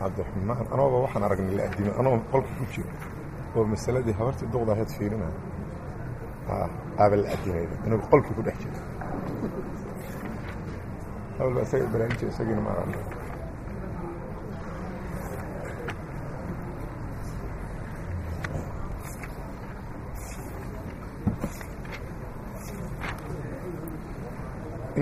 عبد الرحمن أنا والله waxaan aragnay la adimo ana qolka ku jiro oo masaladii habartii duqda ahayd fiirina ah abal adimay inuu qolka ku dhex jiro awal asaga barnaamijka isagina ma aragnay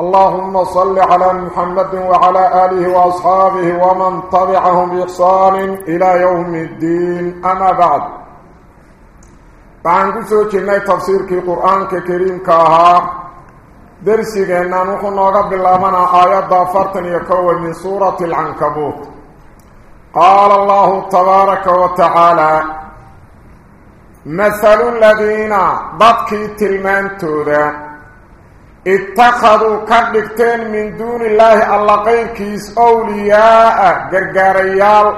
اللهم صل على محمد وعلى آله وأصحابه ومن طبعهم بإحسان إلى يوم الدين. أما بعد فعن قصة كنا تفسير القرآن الكريم كاها درسي كنا نحن نقبل لمنا آيات ضافرتن يكون من سورة العنكبوت قال الله تبارك وتعالى مثل الذين ضدكي تلمان تودا ittakhaduu ka dhigteen min duunillaahi alla qayrkiis owliyaa'a gargaarayaal.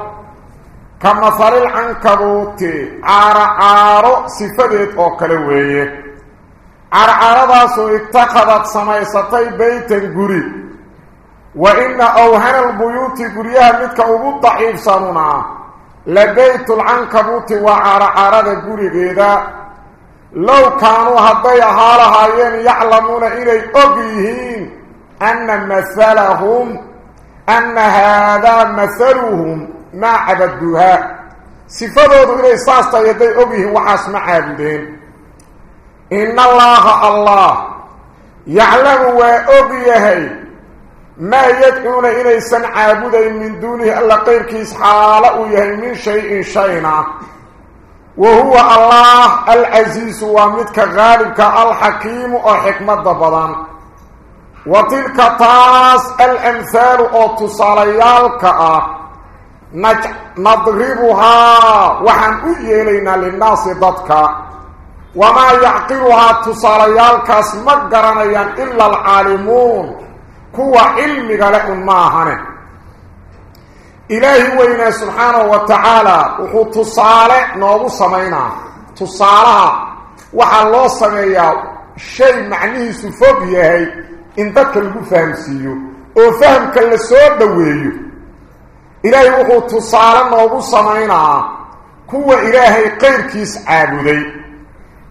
Ka masalil cankabuuti caaro-caaro sifadeed oo kale weeye. Carcaradaasoo ittakhadad samaysatay beytan guri. Wa inna awhanalbuyuuti guryaha midka ugu daciifsanuna la beytulcankabuuti waa caaro-caarada gurigeeda. لو كانوا هدي هالهايين يعلمون إلي أبيهين أن مثلهم أن هذا مثلهم ما عبدوها. صفدوا إلي ساستا يدي أبيه وحاسم عابدين إن الله الله يعلم وأبيه ما يدعون إلي سن عابدين من دونه ألا قيركيس حالة يهي من شيء شينا وهو الله العزيز ومدك غالبك الحكيم وحكمة ضبضان وتلك طاس الأمثال أو تصاليالك نضربها وحن أيلينا للناس ضدك. وما يعقلها تصاليالك اسمقرنيا إلا العالمون. كو علمك لأن ماهنه إلهي وينا سبحانه وتعالى؟ وحو تصالح نوغو سمينا. تصالح وحا الله سميا. شيء يهي. إن ذاك اللي فهم سيو. وفهم كاللي سوى دويو. إلهي وحو تصالح نوغو سمينا. كو إلهي قير كيس عابدي.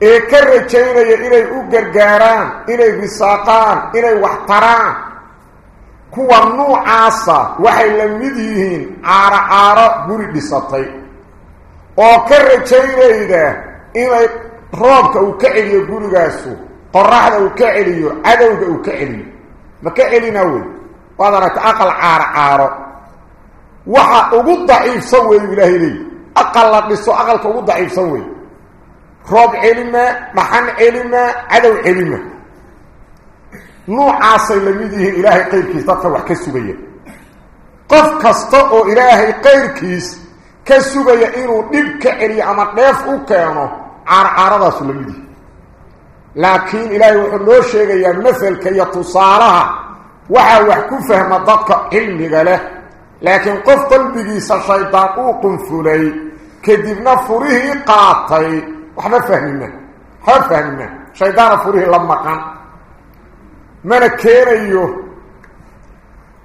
إيه كرجينا إلهي أقرقاران إلهي بساقان. إلهي واحتران kuwa nuucaasa waxay la mid yihiin caaro caaro guri dhisatay oo ka rajaynayda inay roobka uu ka celiyo gurigaasu qoraxda uu ka celiyo cadowga uu ka celiyo ma ka celina wey waad aragta aqal caaro caaro waxa ugu daciifsan weeyu ilaahay leeyi aqal la dhiso aqalka ugu daciifsan wey roob celima dhaxan celima cadow celima sugaya qof kasta oo ilaahay qayrkiis ka sugaya inuu dhib ka celiyo ama dheef u keeno caarcaaradaasu la mid yihi laakiin ilaahay wuxuu noo sheegayaa masalka iyo tusaalaha waxaa wax ku fahma dadka cilmiga leh laakiin qof qalbigiisa shaydaan uu qunfulay kadibna furihii qaatay waxba fahmina waxba fahmina shaydaana furihii la maqan من كير أيوه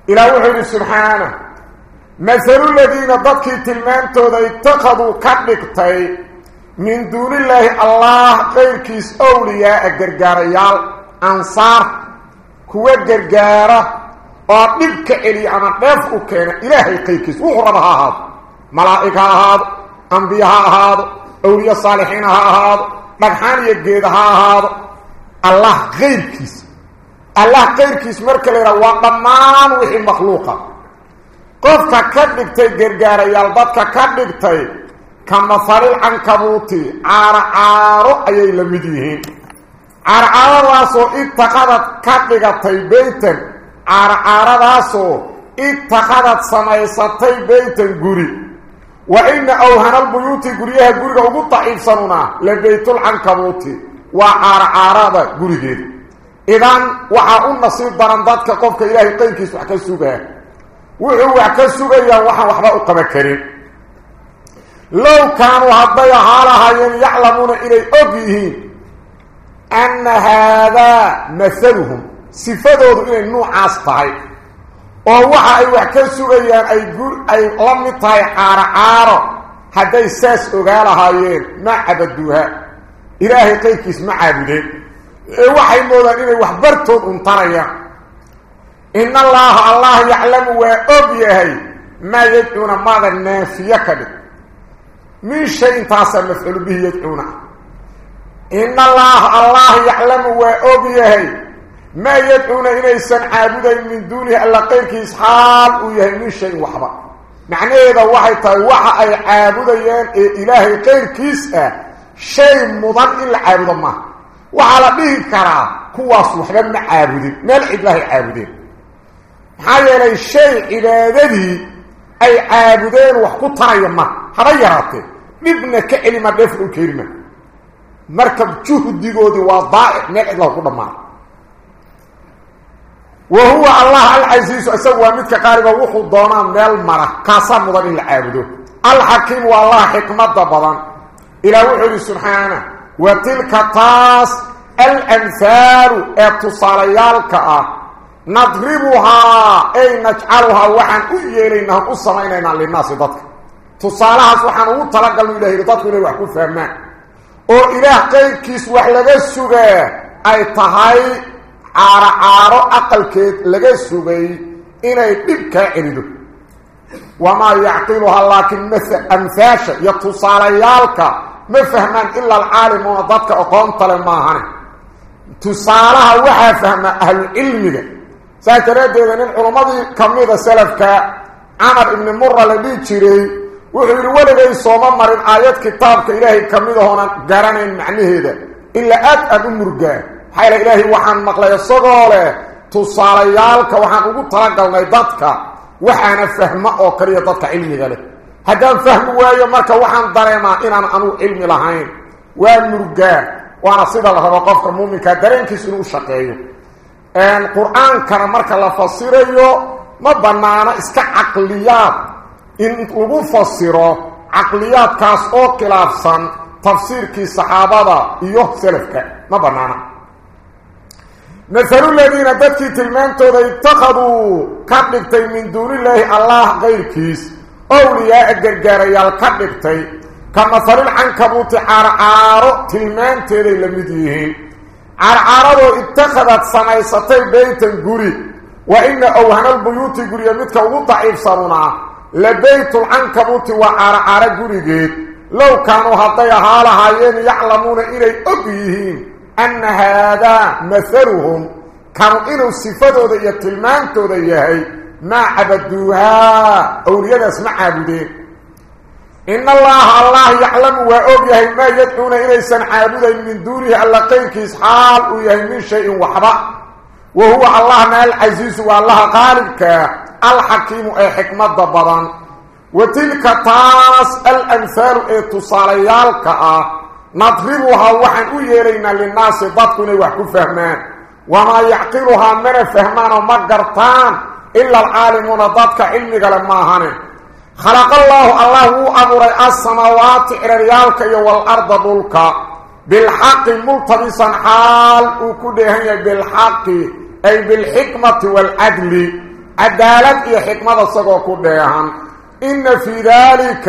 إلى وحيد سبحانه مثل الذين ضكي تلمانتو ذا اتخذوا كبكتاي من دون الله الله غير كيس اولياء قرقاريال انصار كوة قرقارة وابنبك الي أنا نفق كينا الهي قيكيس وغرب هاهاد ملائكة هاهاد انبياء هاهاد اولياء الصالحين هاهاد مرحانية قيد هاهاد الله غير كيس allah qayrkiis marka la yidhaha waa dhammaan wixii makhluuqa. Qofka ka dhigtay gargaarayaal dadka ka dhigtay ka mahalil cankabuuti caaro caaro ayay la mid yihiin. Carcaradaasoo ittakadad ka dhigatay beytan carcaradaasoo ittakadad samaysatay beytan guri. Wa ina awhana albuyuuti guryaha guriga ugu daciifsanuna la beytulcankabuuti waa carcarada gurigeeda إذن وحا النصيب برنداتك قفك إلهي قيكيس وحكا السوبه وحو وحكا السوبه إذن وحا وحبا أقبا كريم. لو كانوا هدبيا حالها يعلمون إلي أبيه أن هذا مثلهم. صفاته إلي النوع أصبحي ووحا أي وحكا السوبه إذن أي قول أي لمطاي عار عار هدى الساس أغالها يين ما عبدوها. إلهي قيكيس ما عبدوها waxay moodaan inay wax bartood untarayaan in allaaha allah yaclamu waa og yahay maa yadcuuna maada naafiye ka dhig min shay intaasaa mafcuulu bihi yadcuuna in allaaha allah yaclamu waa og yahay maa yadcuuna inaysan caabudayn min duunihi alla qayrkiis xaal uu yahay min shayin waxba macnaheeda waxay tahay waxa ay caabudayaan ee ilaahay qayrkiis ah shay mudan in la caabudo maaha وعلى به كرا كوا سبحان عابدين ما الله عابدين حي على الشيء إلى ذي اي عابدين وحقوط عيما حريراتي ببنى كلمة بفعل كلمة مركب جوه الدقود وضائع ما الله قد مار وهو الله العزيز أسوى مثل قارب وحو الضونا من المرة كاسا مضمين العابدون الحكيم والله حكمة ضبضا إلى وحو سبحانه وتلك طاس الأنثار اتصاليالك. نضربها أي نجعلها وحن أيلي إنهم أصمعين إنهم للناس ضدك. تصالها سبحان الله تلقى الإلهي ضدك إلي وحكو فهمان أو إله قيكيس وحلق السوغة أي تهي عار عار أقل كيت لغ السوغة إلي بك إردو وما يعقلها لكن مثل أنفاش يتصاليالك. ما فهمان إلا العالم وضبك أقوم طلب معهنا تصالها وحا فهم أهل العلم سأتريد أن العلماء كميدة سلف عمر بن مرة لدي تري وحير ولغي إيه صوممر آيات كتابك إلهي كميدة هنا قراني معنيه إلا أد أبو مرقا حيال إلهي وحان مقلية صغالة تصاليالك وحان قلت تلقى الميضاتك وحان فهم أكريا ضدك علمي غالي هذا فهم وايه مركه وحان دريما ان انو علم لهين ونرجع ورصيد الله وقفت المؤمن كدرين كسر شقيه ان قران كان مركه لفسر يو ما بنانا اسك عقليات ان ابو فسره عقليات كاس أو كلافسان تفسير كي صحابه يو سلفك ما بنانا مثل الذين تبكي تلمانتو ذا اتخذوا قبلك من دون الله الله غير كيس أولياء الجرجاريال كبكتي كمثل العنكبوت عرعار تلمانتو ذا لمديهين عرعارو اتخذت سميستي بيتا قري وإن أوهن البيوت قري متك وضعيف صرنا لبيت العنكبوت وعرعار قري جيد لو كانوا هطيها لهايين يعلمون إلي أبيهين أن هذا مثلهم. كانوا إنوا صفاتوا ذا يتلمانتوا ذا يهي ما عبدوها. أولياء اسمع عبدين إن الله الله يعلم وأبيه ما يدعون إليسا عابدا من دونه ألا قيرك إسحال ويهي شيء وحبا. وهو الله ما العزيز والله قالبك الحكيم أي حكمة ضبضا وتلك تاس الأمثال أي تصاليالك نضربها وحن ويرينا للناس ضدكنا وحكو فهمان وما يعقلها من فهمان وما قرطان إلا العالمون ضدك علمك لما هنه خلق الله الله أمر السماوات إريالك والأرض ضلك بالحق ملتبسا حال وكده بالحق أي بالحكمة والعدل. عدالة هي حكمة السقو كده إن في ذلك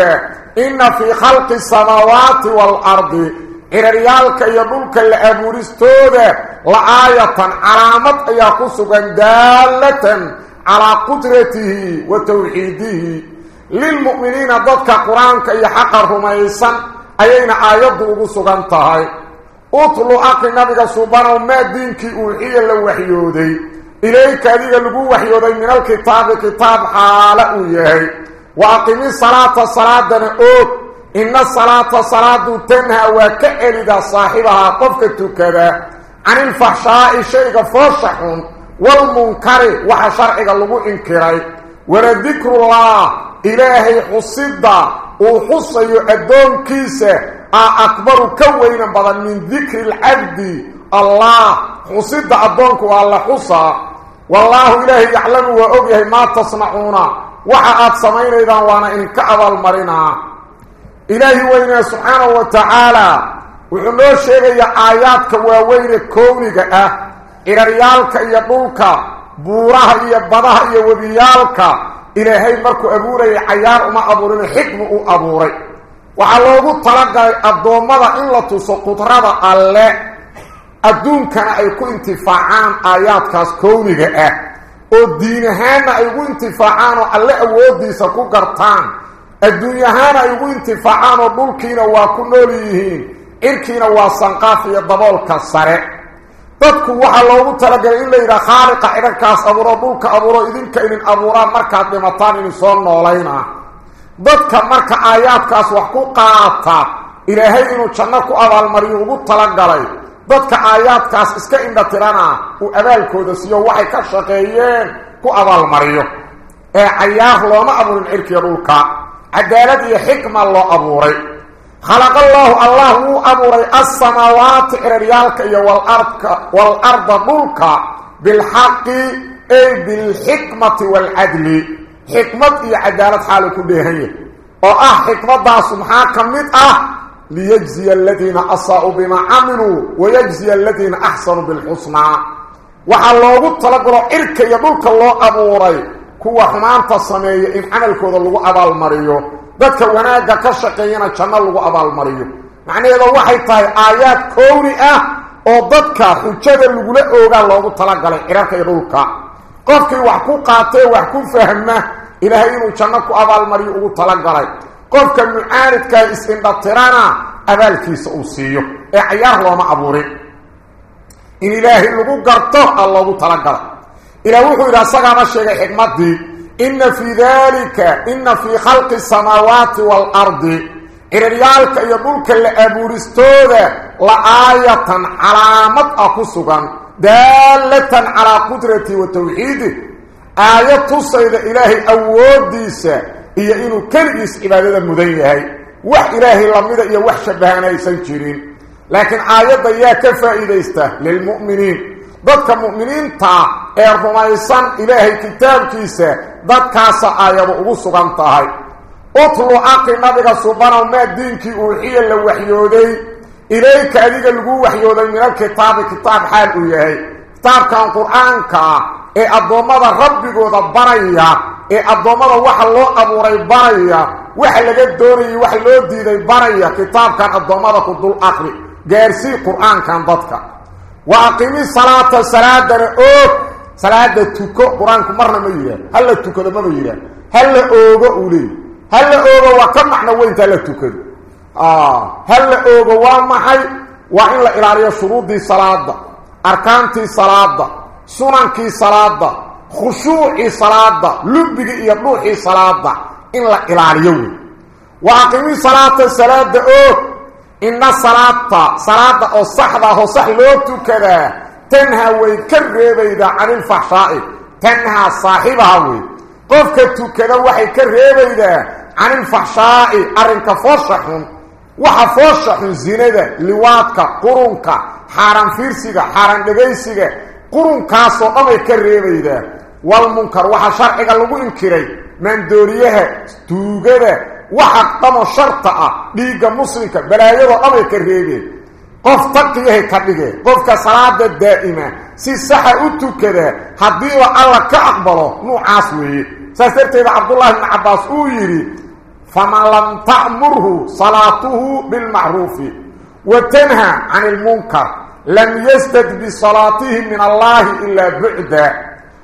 إن في خلق السماوات والأرض إريالك يدلك الأبورستودة لآية علامة يقصوا دالة على قدرته وتوحيده. للمؤمنين ضدك قرآنك يحق رميسا أين آيات قصوا انتهي اطلوا أقل نبيك سبحانه ما دينك أوحي لوحيودي إليك أذيك لقو وحيودي من الكتاب كتاب حالة يهي وأقم الصلاة صلاة نقود إن الصلاة صلاة تنهى وكألد صاحبها قفك كذا عن الفحشاء شيء فوشح والمنكر وحا شرعك لغو انكري ولذكر الله إلهي حصد وحصي أدون كيسة. أكبر كوينا بدل من ذكر العبد. الله حصد أدونك والله حصى. والله إلهي يعلم وأبيه ما تصنعون. وحاات سمين إذا وأنا إن كأذى المرنا إلهي وإنا سبحانه وتعالى. وحنو شيء آياتك ووين كونك. أه ciraryaalka iyo dhulka buuraha iyo badaha iyo webiyaalka ilaahay markuu abuurayay cayaar uma abuurin xikmi u abuuray. Waxaa loogu talagalay addoommada in la tuso qudrada alle. Adduunkana ay ku intifaacaan aayaadkaas kowniga ah. Oo diin ahaanna ay ugu intifaacaan oo alle awoodiisa ku gartaan. Adduunyahaana ay ugu intifaacaan oo dhulkiina waa ku nool yihiin. Cirkiina waa sanqaaf iyo daboolka sare. Dadku waxa loogu talagalay in la yiraahdo khaaliqa idankaas abuuro dhulka abuuro idinka idin abuuraa markaad dhimataan in soo noolayna dadka marka aayaadkaas wax ku qaata ilaahay inuu janno ku abaalmariyo ugu talagalay dadka aayaadkaas iska indha tirana uu abaalkooda siiyo waxay ka shaqeeyeen ku abaalmariyo ee cayaar looma abuurin cirkiya dhulka cadaalad iyo xikma loo abuuray خلق الله الله أبوري السماوات إريالك والأرض, ملك بالحق أي بالحكمة والعدل. حكمة إي عدالة حالة كلها هي. وأه حكمة دا سبحانه كميت أه ليجزي الذين أصاؤوا بما عملوا ويجزي الذين أحسنوا بالحسنى. وحلوه الطلقوا إرك يدلك الله أبوري كوا حمان تصمي إن عملكوا ذلو أبا المريو dadka wanaagga ka shaqeeyana janno lagu abaalmariyo macnaheedu waxay tahay aayaad kowni ah oo dadka xujada lagula oogaa loogu talagalay cirarka iyo dhulka qofkii wax ku qaatee wax ku fahma ilaahay inuu janno ku abaalmariyo ugu talagalay qofka mucaaridkaa is-indhatirana abaalkiisa uu siiyo ee cayaar looma abuurin in ilaahay lagu garto a loogu talagalay ilaah wuxuu yidhi asagaaba sheegay xikmaddii إن في ذلك إن في خلق السماوات والأرض إريالك يدولك لأبورستوذة لآية علامة أقصقا دالة على قدرتي وتوحيده آية تصيد إلهي أوديسة إيا إنو كرئيس إبادة المذينة وح إلهي لمدة إيا وح شبهانا يسنجرين لكن آية إيا كفائدة للمؤمنين. Dadka mu'miniinta ee rumaysan ilaahay kitaabkiisa dadkaasa aayado ugu sugan tahay utlu aqi nabiga subanow maa diinkii uuxiya la waxyooday ilayka adiga lagu waxyooday min alkitaabi kitaab xaal uu yahay kitaabkan qur-aanka ah ee addoommada rabbigooda baraya ee addoommada waxa loo abuuray baraya waxa laga doonayay waxa loo diiday baraya kitaabkan addoommada ku dul aqri gaarsii qur-aankan dadka واقيم الصلاة صلاه أوك. صلاة تكو. قرآن مرنا يرى هل تكو ما يرى هل اوغو أولي. هل اوغو وكم معنى وين هل تكو؟ آه. هل اوغو ومحي وإن لا إلى شروط دي صلاة اركانتي صلاة سننكي صلاة خشوعي صلاة لبغي يا روحي صلاة إن لا إلى واقيم الصلاة صلاه أوك. إن الصلاة صلاة أو صحبة أو صحلوتو كذا تنهى ويكرر إذا عن الفحشاء. تنهى صاحبها قفكتو كذا وحي كرر إذا عن الفحشاء. أرنك فوشحن وحا فوشحن زينة لواتك قرنك حارن فيرسيك حارن لغيسيك قرنك صوتما يكرر إذا والمنكر وحا شرعك اللغو إنكري. من دوريها توغده وحقمه شرطة. ديق مسلمك بلايره ابي كريبي قف تقيه كدغه قف كصلاه دائمة. سي صح انت كده. حبي الله كأقبله. نو عاصمي سيرت عبد الله بن عباس. ويري فما لم تأمره صلاته بالمعروف. وتنهى عن المنكر. لم يستد بصلاته من الله إلا بعده.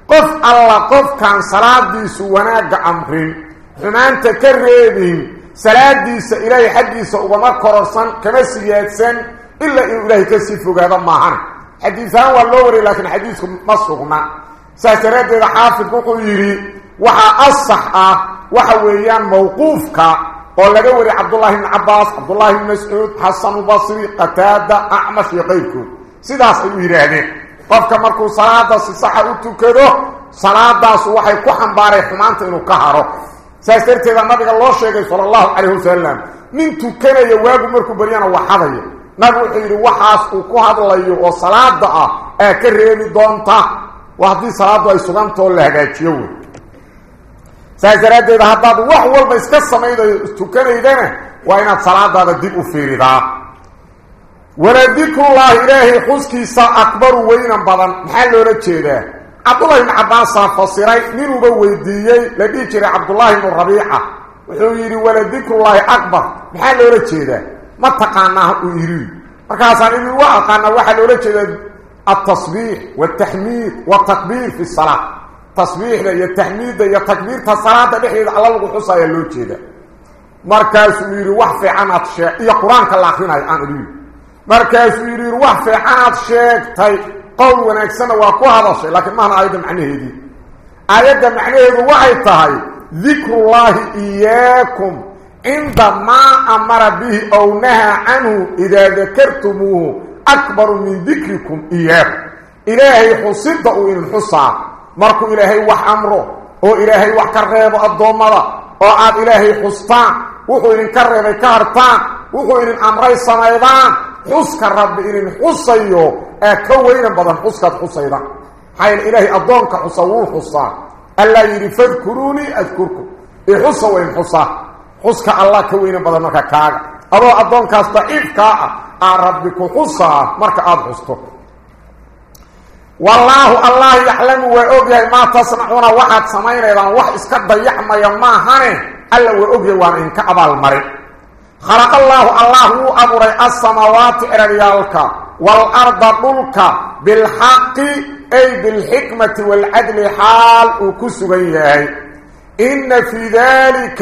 قف الله. قف كان صلاة دي سواناك أمره inuu ilaahay ka sii fogaado maahana xadiisahaan waa loo wariyay laakiin xadiisku ma sugna saas daraaddeeda xaafidku wuxuu yidhi waxaa asax ah waxa weeyaan mawquufka oo laga wariyay cabdullaahi ibni cabbaas cabdullaahi ibni mascuud xasanu basri qataada acmash iyo qayrkood sidaas ay u yidhaahdeen qofka markuu salaada si saxa u tukado salaadaasu waxay ku xambaaray xumaanta inuu ka haro nabiga loo sheegay sala allahu calayhi wasalam nin tukanaya waagu markuu baryana waxadaya nabigu wuxuu yidhi waxaas uu ku hadlayo oo salaada ah aa ka reebi doonta waa haddii salaaddu ay sugantao la hagaajiyo wey saas daraaddeeda haddaad wax walba iska samaynayo tukanaydana waa inaad salaadaada dib u fiiridaa waladikrullaahi ilaahay xuskiisa akbaru weynan badan maxaa loola jeedaa عبد الله بن عباس فصيري من وديي لدي جري عبد الله بن ربيعه وحو يري ولدك الله اكبر بحال ولا جيده ما تقاناه ويري فكاسا ان هو قانا واحد ولا التصبيح والتحميد والتكبير في الصلاه تصبيح لا التحميد يا تكبير في الصلاه على الله الخصا يا لو جيده مركز يري وحف عن اطشاء يا قران كلاخين ان يري مركز يري وحف عن اطشاء طيب قول ونكسنا وكو هذا لكن ما نعيد معنى دي ايات معناه وهي تهي ذكر الله اياكم عند ما أمر به أو نهى عنه اذا ذكرتموه اكبر من ذكركم اياه الهي حصد أو الحصى مركو الهي وح امره أو الهي وح كرهب الضمره أو عاد الهي حصطان وحو ان كرهب كهرطان وحو ان امره السمايضان xuska rabbi idin xusayo ee ka weynan badan xuskaad xusayda yeele ilaahay addoonka xusa wuu xusaa allaa yidhi fadkuruunii adkurkum ee xusa wayn xusaa xuska allah ka weynan badan marka kaaga adoo addoonkaas daciifkaa ah aa rabbi ku xusaa marka aada xusto wallaahu allah yaxlamu waa ogyahay maa tasnacuuna waxaad samaynaydaan wax iska dayaxmaya maahane alla waa ogyahay waana idinka abaalmarin خلق الله الله أبري السماوات إريالك والأرض دلك بالحق أي بالحكمة والعدل حال وكسغيه إن في ذلك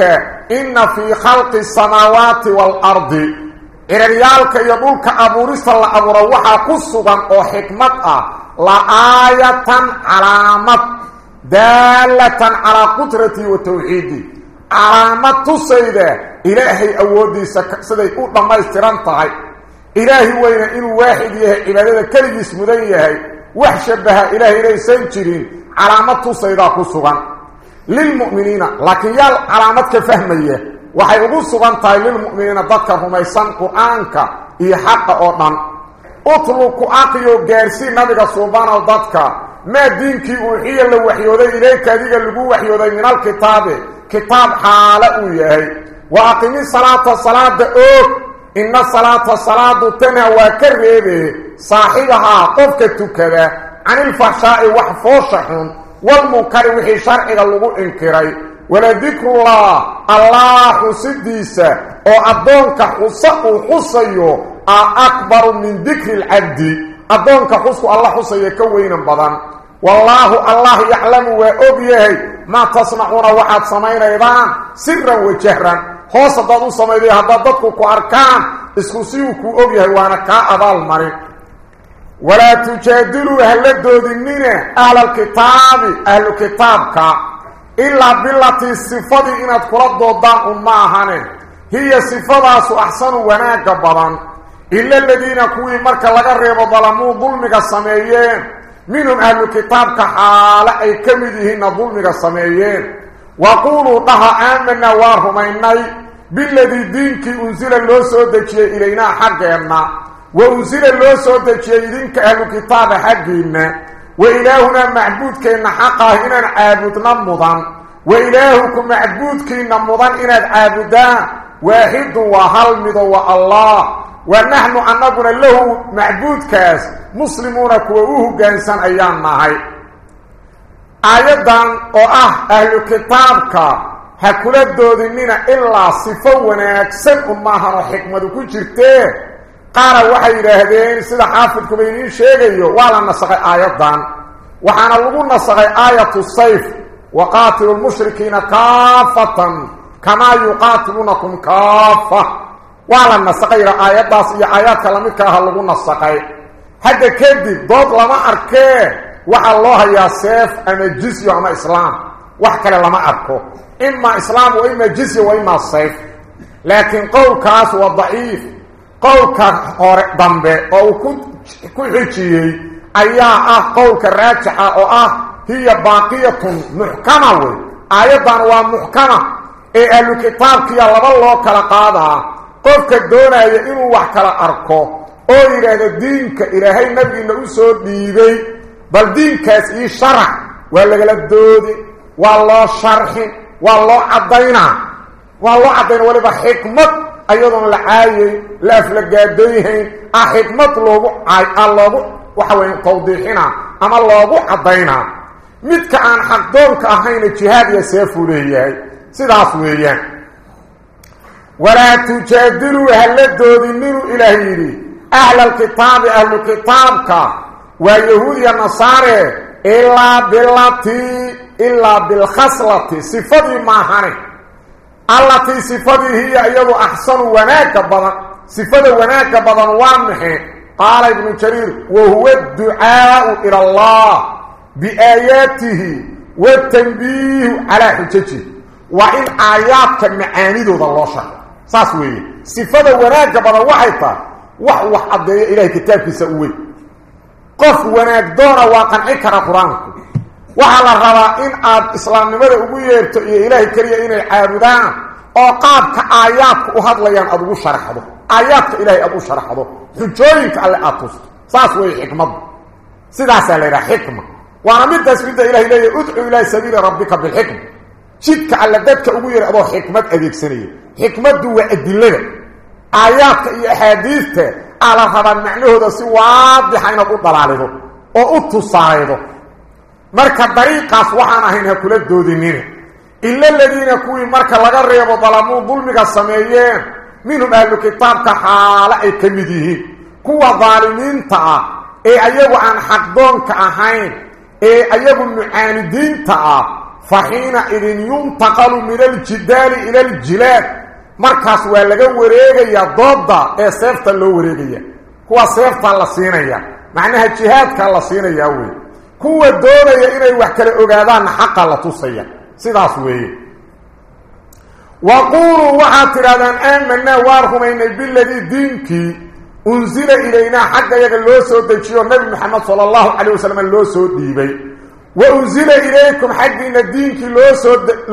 إن في خلق السماوات والأرض إريالك يدلك أبوريس الله أبري وحا كسغا أو حكمة لآية علامة دالة على قدرتي وتوحيدي. علامة تصيده إلهي أودي سدي أو دمايستران تاي إلهي وين ان واحد يهي عبادته كل اسم دن يهي. وحش بها إلهي ليسن جيرين علامته سيدا كسغان للمؤمنين لكن يال علامتك فهميه وحي اوغو سغان تاي للمؤمنين ذكرهم اي سن قرآنك. اي حق أو دن أطلق أقيو غيرسي نبي سبحان الله ما دينك وحي لو وحيوده إليك أديك لو وحيوده من الكتاب. كتاب حالة يهي. وأقم الصلاة صلاة أوك. إن الصلاة صلاة تنهى وكرهبه صاحبها قفك تكذا عن الفحشاء وحفوشحون والمنكر وحي شرعي اللغو إنكري. ولذكر الله الله حسديسة وأدونك حسق حسيو أكبر من ذكر العبد. أدونك حسق الله حسيو كوين بضان والله الله يعلم وأبيه. ما تصنعون وحد سمين أيضان سرا وجهرا. Hoos haddaad u samayday haddaad dadku ku arkaan isku si uu ku og yahay waana kaa abaal marin walaa tujaadiluu hala doodinina ahlalkitaabi ahlu kitaabka ilaa bilatii sifadii inaad kula doodaan un ma ahane hiya sifadaasu axsanu wanaagga badan ila aladiina kuwii marka laga reebo dalamuu dulmiga sameeyeen minhum ahlu kitaabka xaale ay ka mid yihiinna dulmiga sameeyeen بالذي دينك أنزل الله سودجي إلينا حقنا وأنزل الله سودجي دينك أهل كتاب حقنا وإلهنا معبود كإن حقه إنا عابدنا مضان وإلهكم معبود كإن مضان إنا عابدان واحد وهلمد والله. ونحن أنبنا له معبود كاس مسلمون كوؤوه جانسان أيام معي. aayadan oo ah ahlu kitaabka هكل الدودنين إلا صفا ونأكسن أمها الحكمة كو جرته قال وحي الهدين سيدا حافظ كبيرين شيئا وعلا نسخي آيات دان وحانا لغو نسخي آيات الصيف وقاتل المشركين كافة كما يقاتلونكم كافة وعلا نسخي آيات داس إيا آيات كلمكها لغو نسخي حتى كده دوت لما أركيه الله يا سيف أما جيسي وعما إسلام وحكا لما أركوه إما إسلام وإما جزي وإما الصيف لكن قولك هو ضعيف. قولك أورق ضمبي أو كنت كنحيكي أي آه قولك الراجعة أو آه هي باقية محكمة أيضا هو محكمة. أي أهل الكتاب كي الله الله كالقادها قولك الدولة يئلو وحكال أركو. أو إلهي دينك هاي نبي اللي أسود بيبي. بل دينك اسئي شرح ولا قلت دودي. والله شرحي. والله عدينا والله عدينا ولا بحكمه أيضا العاي لا فلقاديه احكمه لو عاي الله وحوين توضيحنا اما الله عدينا مثل كان حق دورك اهين الجهاد يا سيف وليه سيداس وليه ولا تجادلوا هل دودنوا الهي أهل الكتاب أهل الكتاب ويهود يا نصارى إلا بالتي إلا بالخصلة صفته معهنه التي صفته هي أيضا أحسن وناك بضن صفته وناك بضن وامحه قال ابن شرير وهو الدعاء إلى الله بآياته والتنبيه على حجته وإن آياتك معانده ذا الله شهر ساسوه صفته وناك بضن وحيطة. وحوح عبد إله كتابك سأوه قف وناك دون واقنعك رقرانكم وحال الربا إن آد إسلام نماذا أبويرت إلهي كريا إني عارضان أقابك آياتك أهد ليان أبو شرحه آياتك إلهي أبو شرحه حجوينك على أطفت ساسوي حكمة سداسة ليرا حكمة وأنا مدى سبيدة إلهي لي إلى سبيل ربك بالحكم شدك على ذاتك أبوير أبو حكمة أذيك سنية حكمة دوة أدلغة آياتك إيا حديثة على هذا المعنى هذا سواد بحين أبو الضلالة أو أطفت marka dariiqaas waxaan ahayn ha kula doodinina ila aladiina kuwii marka laga reebo dalamuu dulmiga sameeyeen minhum ahlu kitaabka xaale ay ka mid yihiin kuwa daalimiinta ah ee ayagu aan xaqdoonka ahayn ee ayagu mucaanidiinta ah فحينئذ ينتقل من الجدال إلى الجلاد مركز ولغا وريغيا ضد اي سيفتا لو وريغيا هو سيفتا لا سينيا معناها جهاد كان لا سينيا وي كو دونيا اني wax kale ogaadaan xaq la tusaya sidaas weeye وقولوا وحاترادان آمنا وارهمين بالذي دينك انزل إلينا حق يغا لو سو دجيو نبي محمد صلى الله عليه وسلم لو سو ديبي وأنزل إليكم حقنا دينك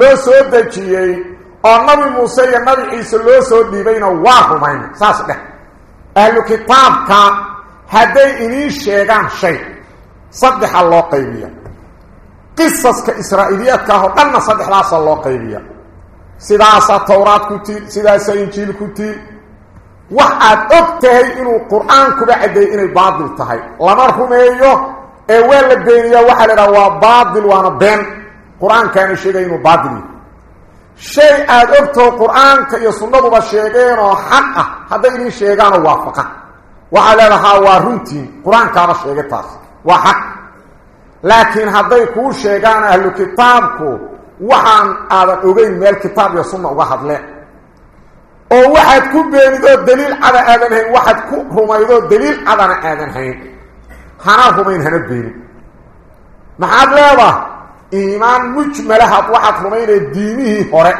لو سو دجيي oo nabi muuse iyo nabi ciise loo soo dhiibayna waa rumayna saas dheh ahlu kitaabka hadday inii sheegaan shay saddexa loo qaybiya qisaska israa'iiliyaadka ah oo dhanna saddexdaasa loo qaybiya sidaasa towraad ku tiil sidaasa injiil ku tiil wax aad og tahay inuu qur-aankuba caddeeyey inay baadil tahay lama rumeeyo ee waa la beeniyaa waxaa la idhaha waa baadil waana been qur-aankaana sheegaya inuu baadil yahay shay aada ogtoo qur-aanka iyo sunnaduba sheegeenoo xaq ah hadday وحق. لكن هذي كو شيغان أهل كتابكو وحان عاد أوغين ميل كتاب يسمى واحد له أو واحد كو بينو دليل على ادمه واحد كو هما يدو دليل على ادمه هنا هما هنا بين ما حد له إيمان مش مله واحد هما ديني هره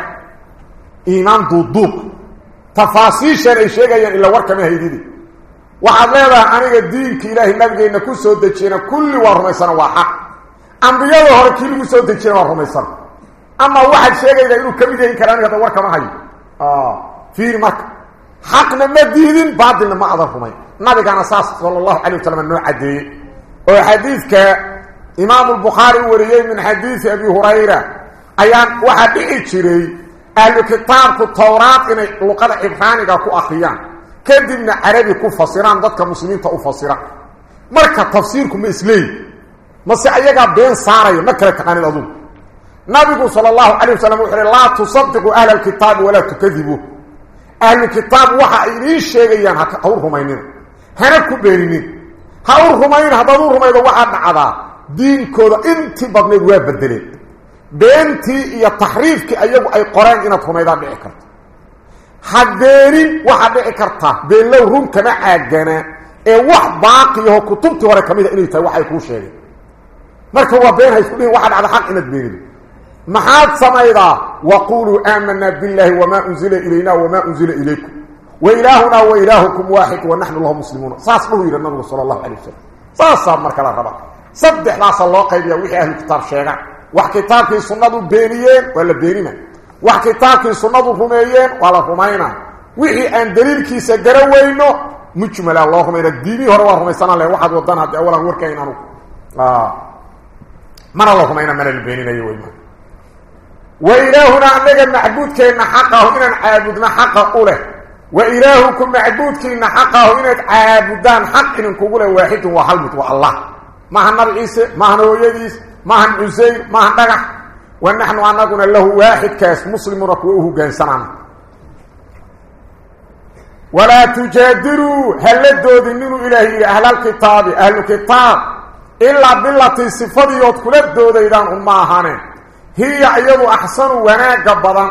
إيمان دو دو تفاصيل شيء شيغان يعني إلا وركمه هيدي waxaad leedahay aniga diinka ilaahay nabigeenna ku soo dejiyena kulli waa rumaysana waa xaq ambiyada hore kii lagu soo dejiyena waa rumaysana ama waxaad sheegaydaa inuu ka mid yahin kara aniga da war kama hayo fiiri marka xaqna ma diidin baatilna ma adan rumayn nabigana saas sala allahu calay wasalam noo caddeeyey oo xadiidka إمام البخاري وريي من حديث أبي هريرة أيان واحد إيجري أهل كتاب كدبنا عربي كو فصيران ضدك مسلمين تأو فصيران مركة تفسيركم إسلام مسي أيها بين ساري مكرة تقاني الأظن نبي صلى الله عليه وسلم وحر لا تصدقوا أهل الكتاب ولا تكذبوا أهل الكتاب وحا إليش شيئا هكا أورهم أينين هنكو بينين هاورهم أين هدادورهم أيضا وحا نعضا diinkooda. Intii badnayd waa bedeleen beentii iyo taxriifkii ayagu ay qoreen inaad rumaydaan dhici karto. Ha beenin waxaad dhici kartaa beenlow run kama caagana ee wax baaqiyaho kutubtii hore ka mida inay tahay waxay kuu sheegeen marka waa been haysku dhihin waxaa dhacda xaq inaad beenido maxaad samaydaa waquluu aamanaa billaahi wamaa unzila ilayna wamaa unzila ilaykum وإلهنا وإلهكم واحد ونحن له مسلمون ساس له إلى النبي صلى الله عليه وسلم ساس صار مركلا ربا صدح لاس الله قيبيا وحي أهل الكتاب شيئا وحكتابك سنة رميين ولا رمينا وحي أن دليلك سجروينه مجمل اللهم إلى الديني هو رميسانا له واحد وضنا أولا وركين أنو من اللهم إنا من البينين يويما وإلهنا أنك معبود كإن حقه إن عابدنا حقه أوله وإلهكم معبود كإن حقه إن عابدان حق إن كقوله واحد وحلمت والله ما هن نبي عيسى ما هن ويديس ما هن عزير ما هن دقح ونحن نقول له واحد كاس مسلم ركوه جنسنا ولا تجادلوا هل الدود منه إلهي أهل الكتاب أهل الكتاب؟ إلا بالتي صفدي يدخل الدود إذا هم هانين هي أيضا أحسن وناك بضا.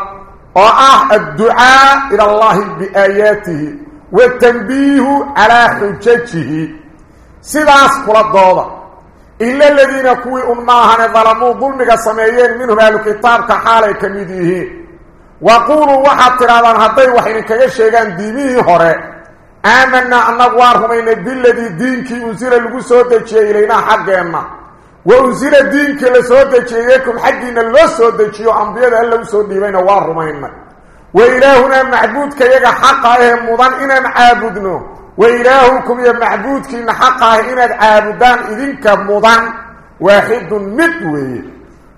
وآه الدعاء إلى الله بآياته والتنبيه على حجته سلاس كل الضوضة إلا الذين كوي أماهن ظلموا ظلمك سميين منهم أهل الكتاب كحالي كميديه وقولوا واحد ترادان هدي وحين كيشيغان دينيه هره آمنا أن نغوارهم بالذي دينك أنزل لغو دجي إلينا حقنا وأنزل دينك لسودجي إليكم حقنا لو سودجي وأنبياء الله سوديبين وارهمين وإلهنا معبود كيغا حقا مضان إنا عابدنه. وإلهكم يا معبود كينا حقا إنا عابدان إذنك مضان واحد مدوي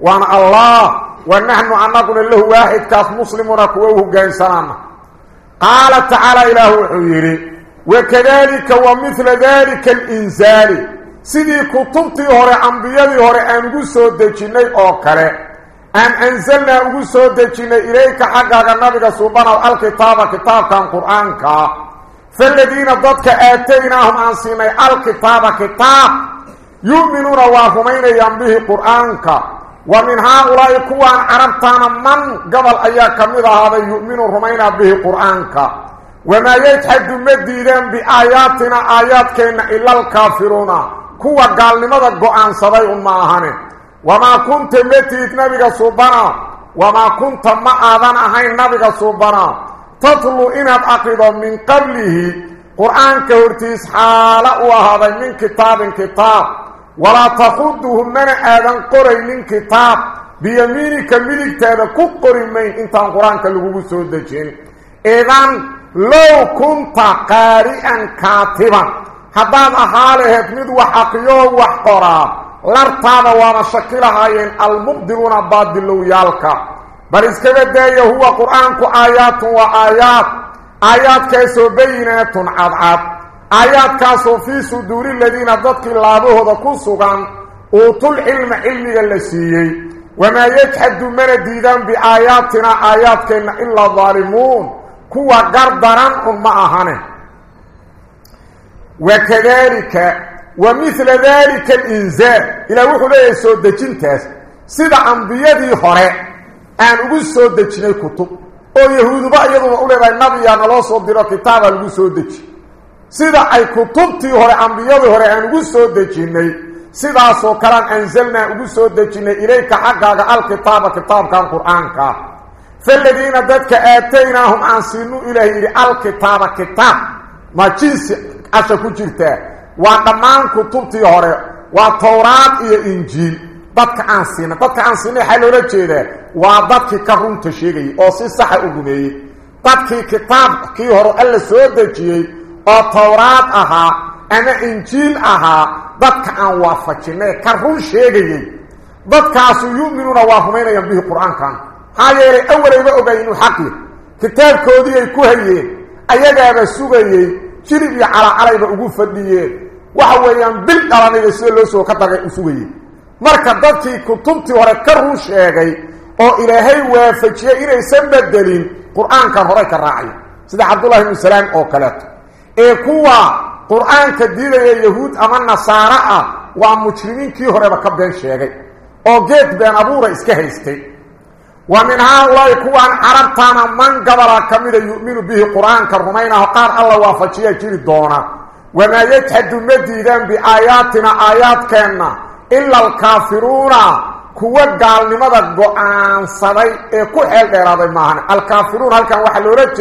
وأنا الله ونحن عنقنا له واحد كاس مسلم ركوه جانسانا قال تعالى إله حيري. وكذلك ومثل ذلك الإنزال. سيدي كتبتي هوري أنبيادي هوري أنقو سودجيني أوكالي أن أنزلنا أنقو سودجيني إليك حقاق النبي سبحانه الكتاب كتاب كان قرآنك. فالذين ضدك آتيناهم عن سيني الكتاب كتاب. يؤمنون وافمين ينبه قرآنك. ومن هؤلاء كوان عربتان من قبل أيها كمذا هذا يؤمن رمينا به قرآنك. وما يتحد مديدان بآياتنا آيات كينا إلا الكافرون. كوا قال لماذا قوان صدي معهن وما كنت متيت نبيك صبنا وما كنت ما آذان أهين نبيك تطلو إناد أقضى من قبله. قرآن كورتيس حالا وهذا من كتاب كتاب. ولا تخذهم من آذان قري من كتاب. بيمينك ملك تاذا كقري من إنت القرآن كاللغو سودجين إذن لو كنت قارئا كاتبا. حداد أحاله مد وحقيو وحقرا. لارتاب وأنا شكلها المبدلون بادلو يالك بل اسكبه هو قرآنك آيات وآيات آيات. كيسو بينات عدعات آيات كاسو في صدور الذين ضدك الله ذا كسوغان اوتوا العلم علمي اللسيي وما يجحد من ديدان بآياتنا آيات كينا إلا الظالمون كوا قردران معهانه وكذلك ومثل ذلك الإنزال. إلى وحو يسود دجنتاس سيدا أنبيادي هراء أن أقول سود دجني كتب oo yahuuduba iyaduna u leedahay nabiga naloo soo diro kitaaba lagu soo deji sida ay kutubtii hore ambiyadii hore aan ugu soo dejinay sidaasoo kalean anzalnaa ugu soo dejinay ilayka xaggaaga alkitaaba kitaabkan qur-aanka faladiina dadka aataynaahum aan siinu ilaah yidhi alkitaaba kitaab ma jinsi asha ku jirtaa waa dhammaan kutubtii hore waa towraad iyo injiil dadka aan siina dadka aan siina waxaa loola jeedaa waa dadkii ka runta sheegayay oo si saxa u rumeeyey dadkii kitaabkii hore alla soo dejiyey oo towraad ahaa ama injiil ahaa dadka aan waafajinay ka run sheegayey dadkaasu yu'minuuna waa rumaynayaan bihi qur-aankan maxaa yeelay awalayba ogaay inuu xaqi kitaabkoodii ay ku hayeen ayagaaba sugayey jirib iyo calacalayba ugu fadhiyeen waxa weeyaan bil dhalanayda sida loo soo ka dagay u sugayey marka dadkii kutubtii hore ka run sheegay oo ilaahay waafajiyey inaysan bedelin qur-aankan horey ka raacay sida cabdullahi ibnu salaam oo kaleeto ee kuwa qur-aanka diidaya yahuud ama nasaaro ah waa mujrimiinkii horeba ka been sheegay oo geed been abuura iska haystay wa min haaulaahi kuwaan carabtaana man gabala ka mida yu'minu bihi qur-aanka rumaynaho qaar alla waafajiyaa jiri doona wamaa yajxadu ma diidaan biaayaatina aayaadkeenna إلا الكافرون كوة قال لماذا قوآن صدي. إيه، كوة غير هذا المعنى. الكافرون هل كان واحد لوريك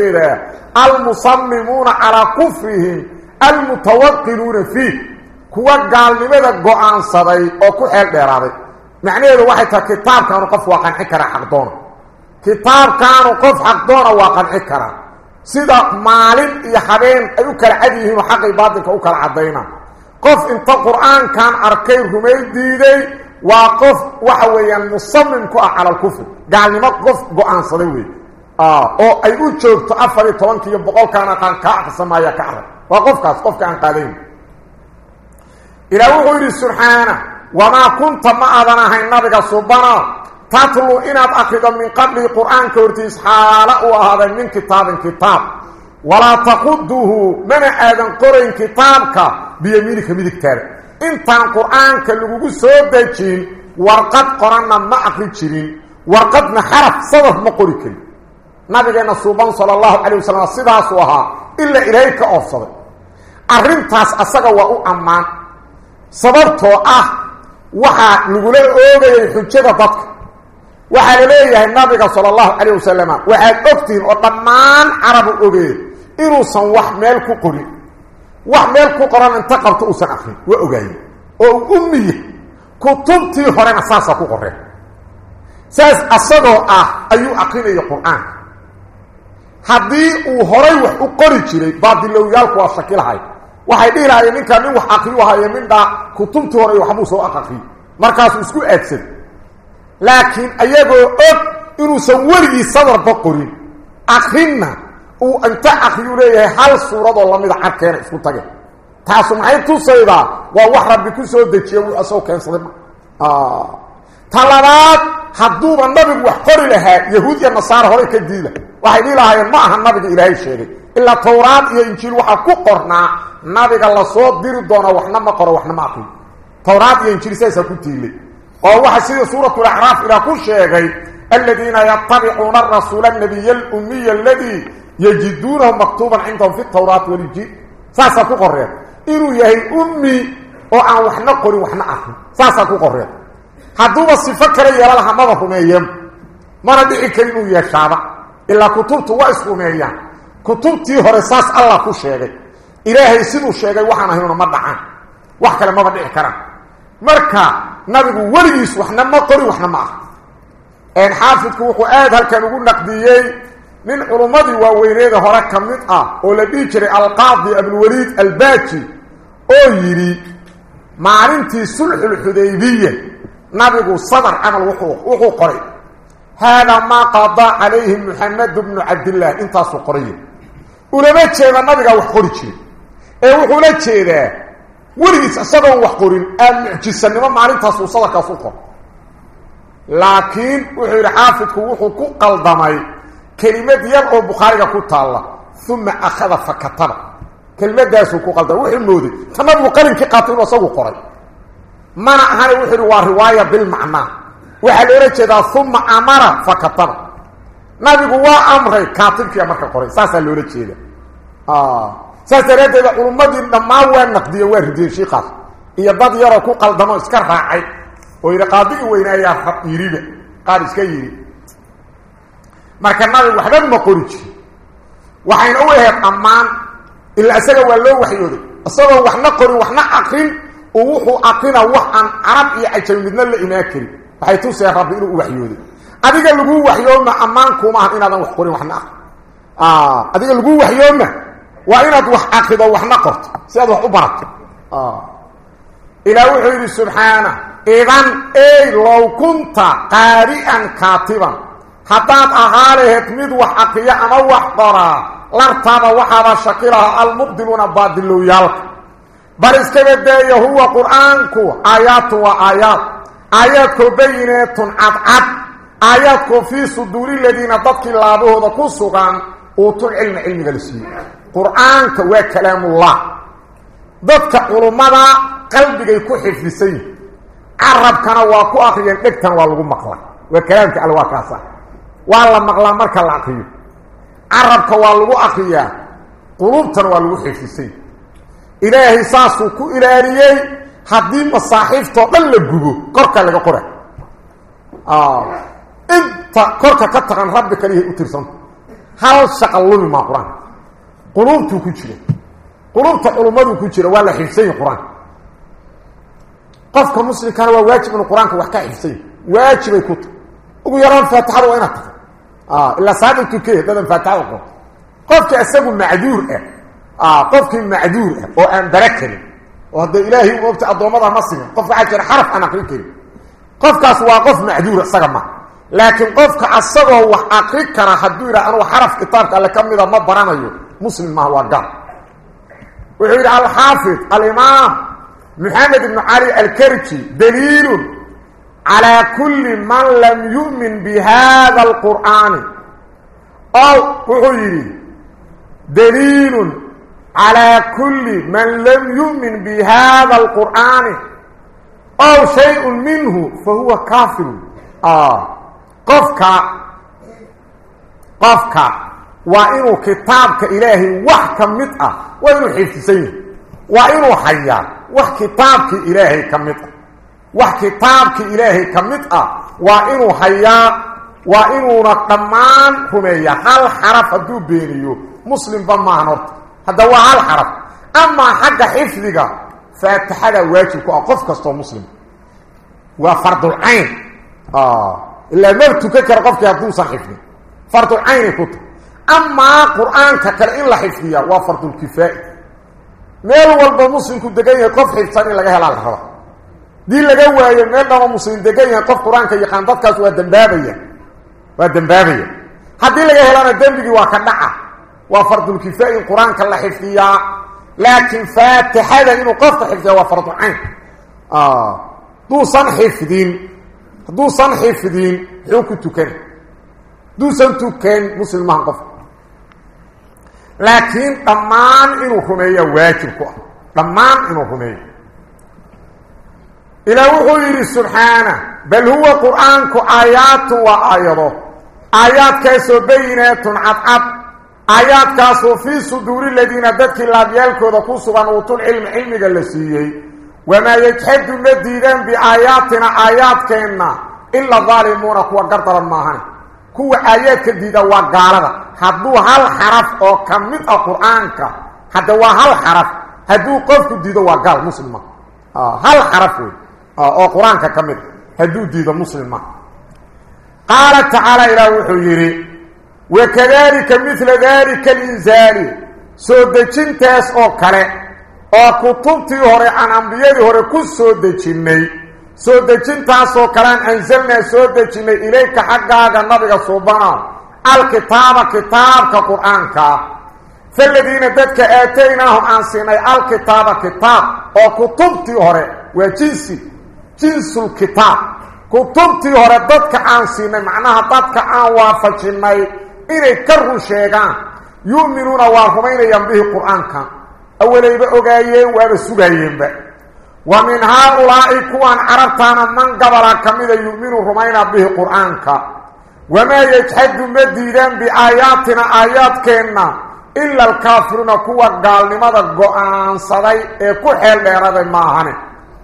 المصممون على كفره المتوقلون فيه. كوة قال لماذا قوآن صدي. كوة غير هذا. المعنى معنى الواحد كتاب كان وقف واقع حكرا حق دون. كتاب كان وقف حق دون واقع حكرا سيدا مالين يحبين أيوك العديهم حق الباطل كأوك العدينا. قف انت قرآن كان أركي رمي ديدي وقف وحويا مصمم كو على الكفر. قال لي ما قف جو ان صدوي آه أو أي أو جوت أفري 10 كان كان كع سمايا كع وقف كاس قف كان قالين إلى هو غير سبحانه وما كنت ما اذن هاي نبي سبحانه. تطلو إن اقدم من قبل قرآن كورتي حاله وهذا من كتاب كتاب. Taquduhu mana aadan qorayn kitaabka biyamiinika midigtaada intaan qur-aanka lagugu soo dejin warqad qoranna ma akri jirin warqadna xaraf sadaf ma qori karin nabigeena suuban sala allahu calay wasalam sidaasuu ahaa ilaa ilaahay ka oofsaday arrintaas asaga waa u ammaan sababtoo ah waxaa la leeyahay nabiga sala allahu calayh wasalam waxaad ogtihiin oo dhammaan carabu ogeed inuusan wax meel ku qorin wax meel ku qoran inta qabto uusan akrin waa ogaaye oo uu ummiya kutubtii horena saasaa ku qoreen saas asagoo ah ayuu akrinaya qur-aanka haddii uu horay wax u qori jiray baadilowyaalku waa shakilahay waxay dhihi lahayeen ninkaa nin wax akriyu haye mindhaa kutubtii hore waxbuu soo akriy markaasuu isku aadsan laakiin ayagoo uu inta akriyuu leeyahay hal suuradoo lamida carkeena isku tage taasu maxay tusaydaa waa wax rabbi ku soo dejiya wuu asagoo keensaday ma talabaad hadduuba nabigu wax qori lahaa yahuud iyo nasaara horay ka diida waxay dhihi lahaayeen ma aha nabiga ilaahay sheegay ilaa towraad iyo injiil waxaa ku qornaa nabiga lasoo diri doona waxna ma qoro waxna ma akriyo towraad iyo injiil saasaa ku tiilay oo waxa sida suuratulacraaf ilaah ku sheegay aladiina yatabicuuna arasuula anabiya alumiya aladii يجدونه مكتوبا عندهم في التوراة والإنجيل. ساسا كو قرية إنو يهي أمي وعن وحنا قري وحنا أخي. ساسا كو قرية حدوب السفكرة يرى لها مضفو ميام مانا إيه دعيك إنو يشابع إلا كتبتو واسفو ميام كتبتي هو رساس الله كو شيغي. إلهي سنو شيغي وحنا هنا مدعان وحكا لما بدعي كرام مركا نبي وليس وحنا مقري وحنا ما أخي. إن حافظكو وقو آذ هل كانوا نقديين من علمدي وويريده هره كميد آه. أو لدي القاضي أبو وليد الباكي أو يري معرنتي صلح الحديبية. نبي صدر أنا الوحوق وحو قري. هذا ما قضى عليه محمد بن عبد الله. انت سقري ولما جيبا نبي وحو قري جي اي وحو لا جيده وريس اسدون وحو قري. ان جسن ما معرنتاس صدر كفوق لكن وحو حافظ وحو كو قلدمي كلمة يان أو بخاري كتاله ثم أخذ فكتب. كلمة داسو كقلت وحي مودي كما بقرن في قاتل وصو قري ما هل وحي رواية بالمعنى. وحال ارجدا ثم أمر فكتب. ما بيقوا أمر كاتب في أمر قري ساسا لورجيدا آه. ساسا رد امدي ما وين نقدي وير دي شي خاص يا بعض يركو قلدما اسكر راعي. ويرقادي وين يا حبيري قال اسكيري marka nabigu waxba ma qori jiri waxayna u ahayd ammaan ilaa isaga waa loo waxyooday isagoo waxna qorin waxna akrin oo wuxuu akrina wax aan carab iyo cajami midna la imaan karin waxay tuseen rabbi inuu u waxyooday adiga laguu waxyooma ammaan kuuma ahan inaadan wax qorin waxna akri adiga laguu waxyooma waa inaad wax akrido waxna qorto si aad wax u barato ilaah wuxuu yidhi subxaana ey low kunta qaari'an kaatiban wax akriya ama wax qoraa lartaaba waxaaba shakilaha almubdiluuna baadilowyaalka bal iska badeeya huwa qur-aanku aayaatun waa aayaad aayaadkoo bayineetun cadcad aayaadkoo fii suduuri ladiina dadkii laabahooda ku sugan uutul cilmi cilmiga la siiyey qur-aanka waa kalaamullah dadka culummada qalbigay ku xifdisan yihin carabkana waa ku akriyeen dhegtana waa lagu maqlaa waa kalaamka alle waa waa la maqlaa marka la akriyo carabka waa lagu akriyaa quluubtana waa lagu xifdisan yihi ilaahay saasuu ku ilaaliyey haddii masaaxiiftoo dhan la gubo korka laga qora آه انت كركا كتقن ربك ليه اترسن هل شقلون ما قران قلوبته كجيره قلوبته علماده كجيره ولا حفظي قران قفك مسلم كان واجب من القران وحكا حفظي واجب يكون ugu yaraan faataxada waa inaad taqo ah ila saadin tukee dadan faataxada آه إلا صاحب تكيه هذا فتاوق قفك اسق معذور آه. آه، قفك معذور آه. أو أن دركل وهذا إلهي وقت ادمه مصر قف عاجر حرف أنا قلت قفك سوا قف معذور سقما لكن قفك اسقه واخري كان حدير أنا حرف كتابك الا كم اذا ما برانيو مسلم ما هو قال وعيد الحافظ الإمام محمد بن علي الكرتي دليل على كل من لم يؤمن بهذا القرآن. أو وغيره دليل على كل من لم يؤمن بهذا القرآن. أو شيء منه فهو كافر. آه. قفك. قفك. وإنه كتابك إلهي وحكا متأة وإنه حفظين وإنه حيا. وحكتابك إلهي كمتأة وكتابك إلهي كمتأ وإنو حياء وإنو رقمان هميا هل حرف دو بينيو؟ مسلم بمعنو هذا هو هل حرف. أما حق حفظك فاتحاد واتلك أقفك استو مسلم. وفرض العين. آه. إلا مرتك كرقفك يدوسا حفظك فرض العين كتب أما قرآن كتر إلا حفظك وفرض الكفاء. ما هو المسلم كدقين يقف حفظك لك هل حرف دي لغا وايي ميل دابا مسلم دغيه قف يعني قرآن كيقان دكاس وا دنبابيه وا دنبابيه حد لغا هلانا دنبغي وا كدعه وا فرض الكفايه قرآن كلا حفيا لكن فات هذا إنه قف حفظ وا فرض عين. آه. دو صنح في دين دو صنح في دين حكمت كان دو سنت كان مسلم قف لكن طمان إنه هنا واجب قران طمان إنه هنا إلى وحير سبحانه بل هو قرآنك آيات وآياته. آيات كاسو بينات عطعط آيات كاسو في صدور الذين ددك الله بيالكو ذكو سبحانه وطول علم علمك اللسيي وما يجحد مديدا بآياتنا آيات كينا إلا ظالمون كوا قرطر الماهن كوا آيات كديدا وقالدا حدو هل حرف أو كمت قرآنك حدو هل حرف. حدو قف كديدا وقال مسلمة. آه هل حرف ila wuxuu yiri wa kadalika mithla dhalika al-inzali soo dejintaas oo kale oo kutubtii hore aan ambiyadii hore ku soo dejinay soo dejintaas oo kale aan anzalna soo dejinay ilayka xaqaaga nabiga subhana al-kitaba kitabka quraanka فالذين ددك آتيناهم عن سيني الكتاب كتاب أو كتبتي هore waa jinsi جنس الكتاب كتبتي هردتك عن سيني معناها ضدك عن وافجني إني كرهوا شيئا يؤمنون وارهمين ينبه القرآن كان أولا يبقى أغايين وابا سغايين بقى ومن هؤلاء كوان عربتانا من قبل كميدا يؤمنوا رمينا به القرآن كان وما يجحد مديدا بآياتنا آيات كينا إلا الكافرون كوا قال لماذا قوان صدي كحيل ليرد ماهنه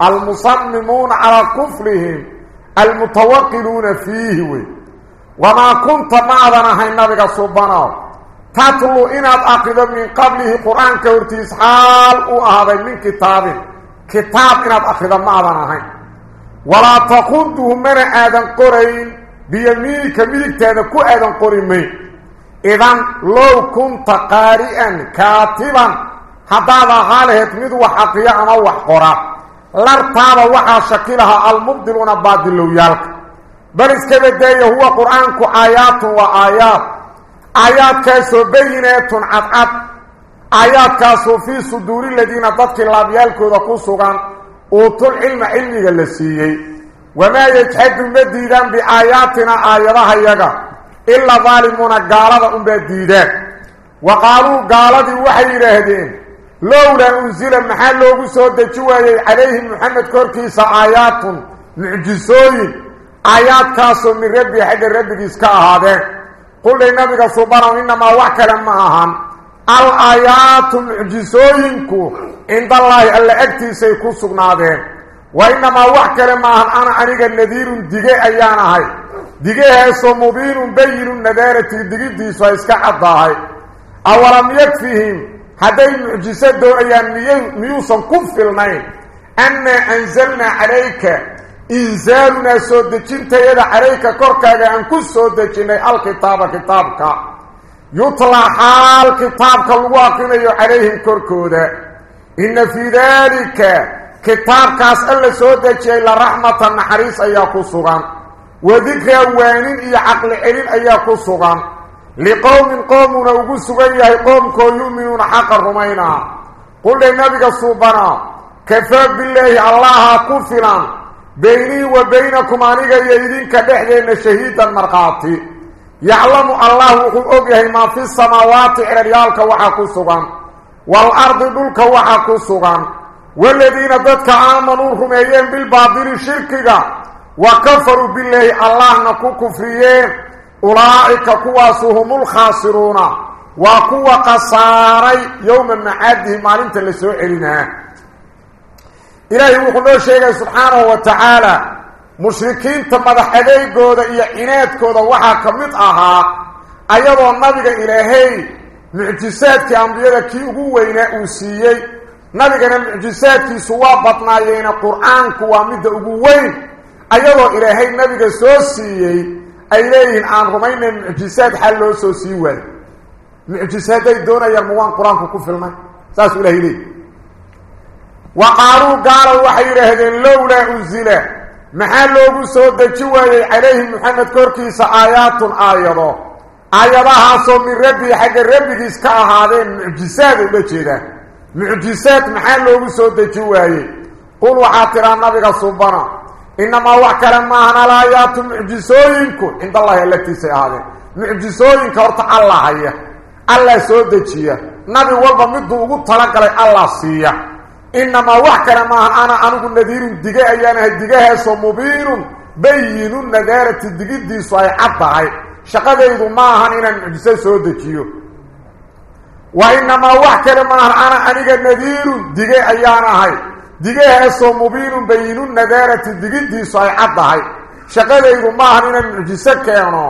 المصممون على كفرهم المتوكلون فيه. وي. وما كنت معذنا هاي النبي سبحانه. تتلو إناد أقضى من قبله قرآن كورتيس حال وهذا من كتاب. كتاب إناد أقضى معذنا هاي. ولا تقوده من آدم قرين بيمينك ملك تادكو آدم قرين إذن لو كنت قارئا كاتبا هذا غالهت مدو حقيا أنا وحقرا لارتابا وحا شكلها المبدلون بادلو يالك. بل اسكبدايه هو قرآنك آيات وآيات. آيات كاسو بينات عطعط آيات كاسو في صدور الذين ضدك الله بيالك وذكو سوغان. وطول علم علمي اللسيي وما يجحد مديدا بآياتنا آياتها يغا. إلا ظالمون قالوا أم بديدان لولا أنزل محل لوغو سودة جوايا عليه محمد كوركيس آيات معجزوين آيات كاسو من ربي حق ربي اسكا هذا. قل لنبي سبحانه إنما وحكا معهم الآيات معجزوينكو عند الله ألا أكتي سيكون سقنادين وإنما وحكر معهم أنا أنيق النذير دقاء أيانا هاي. دقاء هيسو مبين بين النذارة دقاء ديسو هيسكا عضاهاي أولم يكفيهم هذي معجزات دو أيان ميوصا كفلنين أنا أنزلنا عليك إنزالنا سودجين تيدا عليك كوركا أن كل سودجين الكتاب كتابك. يطلع حال كتابك الواقين عليهم كوركودا إن في ذلك كتابك أسأل سودجين لرحمة النحريس أياكو صغان وذكر وانين إيا عقل علين أياكو صغان لقوم قوم نوغو سغيه قوم كو يؤمنون حق الرمينا قل للنبي الصوبنا كفى بالله الله كفلا بيني وبينكم أنيق يدين كدحدين شهيدا مرقاتي. يعلم الله وقوقه ما في السماوات على ريالك وحاكو سغان والأرض دلك وحاكو سغان والذين ضدك آمنوا رميين بالباطل شركك. وكفروا بالله الله نكو أولئك كواسهم الخاسرون وكوا قصاري يوم معاده مالنت اللي سوعلنا إلهي وقلنا شيئا سبحانه وتعالى. مشركين تمدح أديقودا إيا إنادكودا وحا كمت أها. أيضا النبي إلهي معجسات كأنبياء كي أقوينا أوسيي. نبينا معجسات كي سوا بطنايين قرآن كوامد أقوين أيضا إلهي نبي سوسيي. Sii waayo mucjisaaday doonayaan ma waan qur-aanku ku filnay saasuu ilahay leeyi wa qaaluu gaala waxay yidhaahdeen lowlaa unzila maxaa loogu soo deji waayey calayhi maxamed korkiisa aayaatun aayado aayadahaasoo min rabbii xagga rabbigiis ka ahaadeen mucjisaaday ula jeedaan mucjisaad maxaa loogu soo deji waayey qul waxaa tiraa nabiga subana إنما وكلا ما هنا الآيات معجزوينكم عند الله التي سيهادين معجزوينك ورطع الله هي الله سودجية نبي والبا مدو وقود طلق لي الله سيا. إنما وكلا ما هنا أنا أنه نذير دقاء أيانا الدقاء سو مبين. بين النذارة الدقاء دي سوى عطاها شقد يدو ما هنا المعجزة سودجية وإنما وكلا ما هنا أنا أنه نذير دقاء أيانا هاي. Digahaasoo mubiinun bayinu nadaarati digidiisu ay caddahay shaqadaydu maahan inaan mucjiso keeno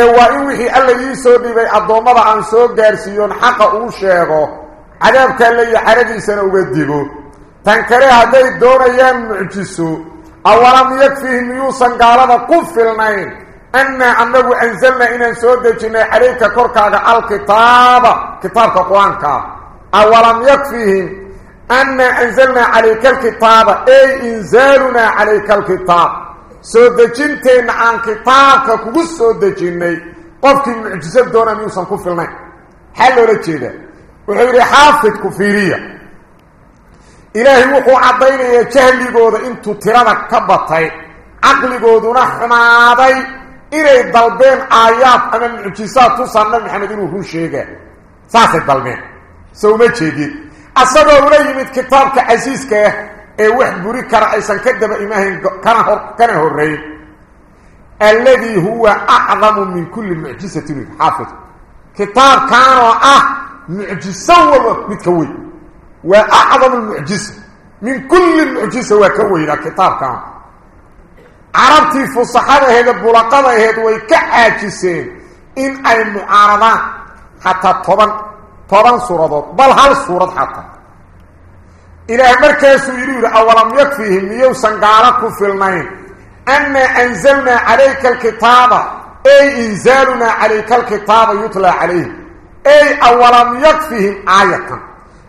ee waa in wixii alla ii soo dhibay addoommada aan soo gaarsiiyoon xaqa uu sheego cadaabka alle iyo caradiisana uga digo tan kale hadday doonayaan mucjiso awalam yakfihim miyuusan gaalada ku filnayn annaa annagu anzalnaa inaan soo dejinnay calayka korkaaga alkitaaba kitaabka qur-aankaa awalam yakfihim أن أنزلنا عليك الكتاب. أي إنزالنا عليك الكتاب. سودجنتين عن كتابك كو سودجني. قفك المعجزات دونا ميوسن كفلنا حلو لكيدا وحيري حافظ كفيرية إلهي وقو عضينا يا جهلي قوضا إنتو ترانا كبطي عقلي قوضنا حماضي إلي ضلبين آيات أما المعجزات تصنع محمد إنه شيئا ساسي ضلبين. سو ما تشيدين asagoo ula yimid kitaabka casiiska ah ee wax buri kara aysan ka daba imahayn kana hor kana horreyn alladii huwa acdamu min kulli mucjisatin xaafid kitaabkaanoo ah mucjiso walba mid ka weyn waa acdamu lmucjisa min kulli mucjisa waa ka weynaa kitaabkaan carabtii fusaxada aheed bulaqada aheed way ka caajiseen in ay mucaaradaan xataa toban طبعا سورة بل هل سورة حتى إلى مركز يريد أولم يكفيهم يوسن قالك في المين أن أنزلنا عليك الكتاب أي إنزالنا عليك الكتاب يطلع عليه أي أولم يكفيهم آية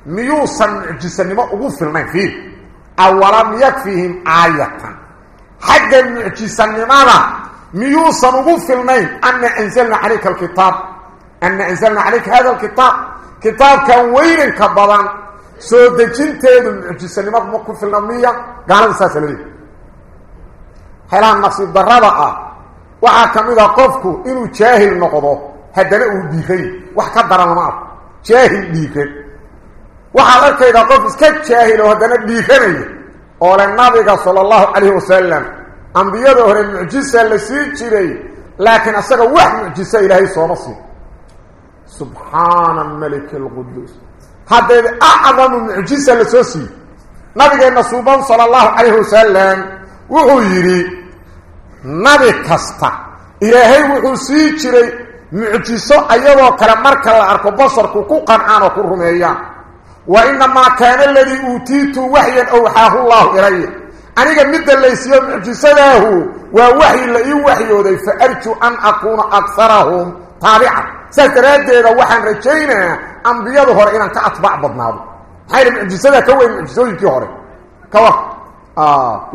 ميوسن معجزة ما أقول المين فيه أولم يكفيهم آية حق المعجزة لماذا ميوسن أقول المين أن أنزلنا عليك الكتاب أن أنزلنا عليك هذا الكتاب filna miya gaalada saasa laleeyahy xelaha nasiib darrada ah waxaa ka mid a qofku inuu jaahil noqdo haddana uu dhiiray wax ka daran lama arko jaahil dhiiran waxaad arkaydaa qof iska jaahil oo haddana dhiiranaya oo le nabiga sala allahu calayhi wasalam ambiyada hore mucjisa la sii jiray laakiin asaga wax mucjisa ilaahay sooma siin سبحان الملك القدوس هذا أعظم معجزة لسوسي yidhi nabi kasta ilaahay wuxuu sii jiray mucjiso ayadoo kale marka la arko basharku ku qancaan oo ku rumeeyaan wa inamaa kaana aladii uutiitu waxyan awxaahu llahu ilaya aniga midda laysiiyo mucjisadaahu waa waxyi la ii waxyooday fa arjuu an akuuna akarahum taabican atbaac badnaado maxaa yidhi mucjisadaa ka weyn mucjisooyinkii hore ka war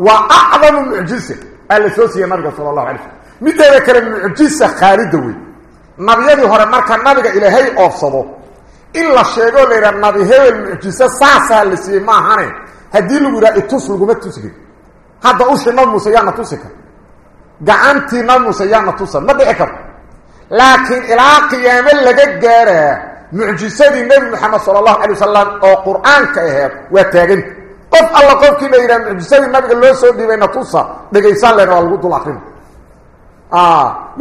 waa acdamu mucjisa aa la soo siiyey nabiga sala allahu alay slm mideeda kale mucjisa khaalida wey nabiyadii hore marka nabiga ilaahay oofsado in la sheego la yidhaha nabi hebel mucjiso saasaa la siiyey maahane haddii lagu yidhaha itus laguma tusigin hadda ushii nabi muuse yaana tusi kar gacantii nabi muuse yaana tusan ma dhici karto nebi maxamed sala allahu calay wasalam oo qur-aanka aheed waa taaganta qof alla qofkii la yidhaha mucjisadii nabiga loo soo dhiibayna tusa dhegaysaan len waa lagu dul akrina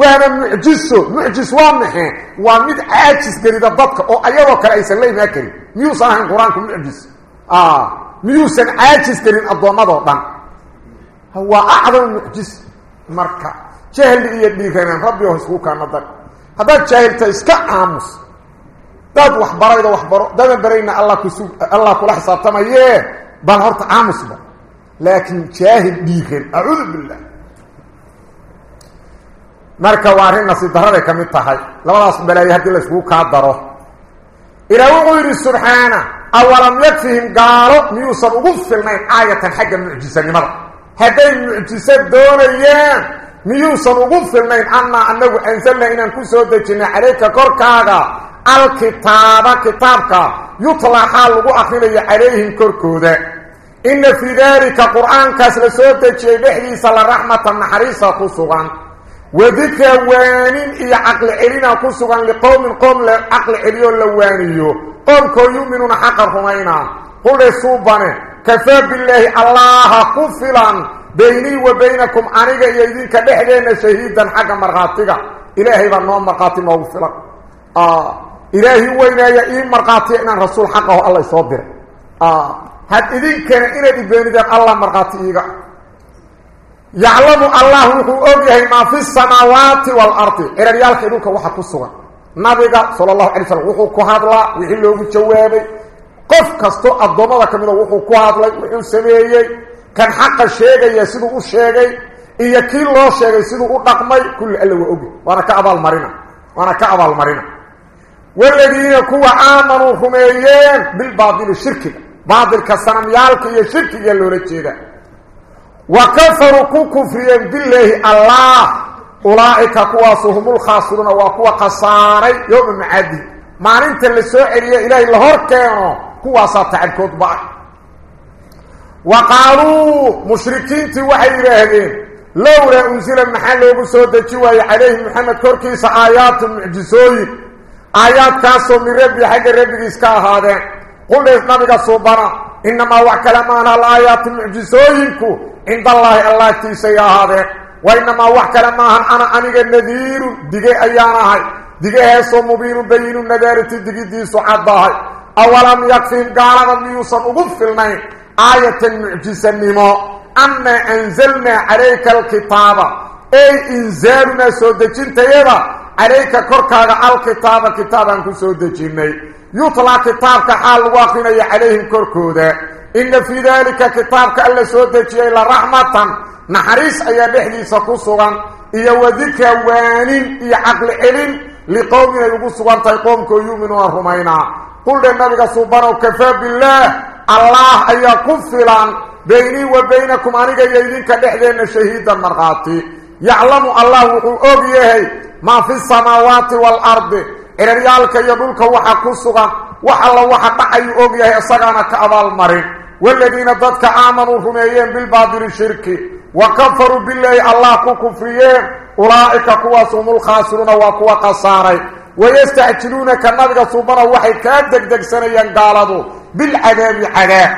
waana mucjiso mucjis waa maxee waa mid caajis gelida dadka oo ayadoo kale aysan la imaan karin miyuusan ahayn qur-aanku mucjis miyuusan caajis gelin addoommadoo dhan waa acdam mucjis marka jahli iyo dhiiranaan rabbi oo isku kaana dar هذا جاهلت اسكا عامس داد وحبرا إذا وحبرا داد برينا الله كسوب الله كل حساب تما يه بغرت عامس با. لكن جاهل ديخل أعوذ بالله مركا وارين نصيب دهر ريكا متحي لولا أصب بلاي هدي لشبو كادره إلا وغير سبحانه أولا يكفهم قالوا ميوصر وغفل من آية حقا من الجسد هذين المعجزات دوريان ku soo dejinay calayka korkaaga alkitaaba kitaabka yutlaa xaal lagu akrinayo calayhim korkooda inna fii daalika qur-aankaas la soo dejiyey dhexdiisa la raxmatan naxariisa ku sugan wadikra waanin iyo caqli celina ku sugan liqowmin qoom la caqli celiyo la waaniyo qoomkoo yu'minuuna xaqa rumayna quldhe suubane kafaa billaahi allaha ku filan dhexdeenna shahiidan xagga markhaatiga ilaahay baa noo markhaati noogu filan ilaahi weynaaya ii markhaatiya inaan rasuul xaqaho alla soo diray had idinkana inaad ibeenideen allah markhaati iiga yaclamu allah wuxuu og yahay maa fi samaawaati waalardi ciraryaalka dhulka waxa ku sugan nabiga sala allahu alay slam wuxuu ku hadlaa wixii loogu jawaabay qof kasto addoommada ka mida wuxuu ku hadlay wuxuu sameeyey كان حق الشيخ يسيبه الشيخ يكي الله الشيخ يسيبه الدقمي كل ألو أبي وأنا كعب المرنة وأنا كعب المرنة والذين كوا آمنوا خميين بالباطل الشرك باطل كسنم يا الشرك يلو رجيه وكفروا كفرين بالله الله. أولئك كواسهم الخاصرون وكوا قصاري يوم معدي ما انت ننتل السعر إليه لهور كيانو كواسات تعالكوت بعض wa qaaluu mushrikiintii waxay yidhaahdeen lowlaa unsila maxaa loogu soo deji waaye calayhi maxamed korkiisa aayaatu mucjisooyin aayaadkaasoo min rabbi xagga rabbigiis ka ahaadeen quldhees nabiga suubana inamaa wax kale maana alaayaatu mucjisooyinku cinda allaahi allah agtiisay ahaadeen wa inamaa wax kale maahan ana aniga nadiirun dige ayaan ahay digaheesoo mubiinu bayinu nadaarati digidiisu caddahay awalam yakfihim gaalada miyuusan ugu filnayn آية معجزة نمو أما أنزلنا عليك الكتابة أي إنزلنا سودجين تيبا عليك كركا الكتابة كتابة أنك سودجين يطلع كتابك حال واقعنا عليهم كركودة. إن في ذلك كتابك ألا سودجين إلا رحمة. نحريس أي بحدي سكسرا إيا وذكا وانين إيا عقل علم. لقومنا يبصوا أنت يقومك يؤمنوا أرمينا قل لنبغا سبحانه كفاء بالله الله أن يكفل بيني وبينكم أنك يجينك لحذين شهيدا مرغاتي. يعلم الله أبيه ما في السماوات والأرض. إرريالك يدولك وحاكسك وحالا وحاكي أبيه أساقانك أبال مري. والذين ضدك آمنوا هم أيين بالبادر الشرك وكفروا بالله الله كفريين أولئك قواسهم الخاسرون وقوة قصاري. ويستعجلونك النبي صوبنا وحي كادك دك سنيان قالوا بالعذاب عذاب.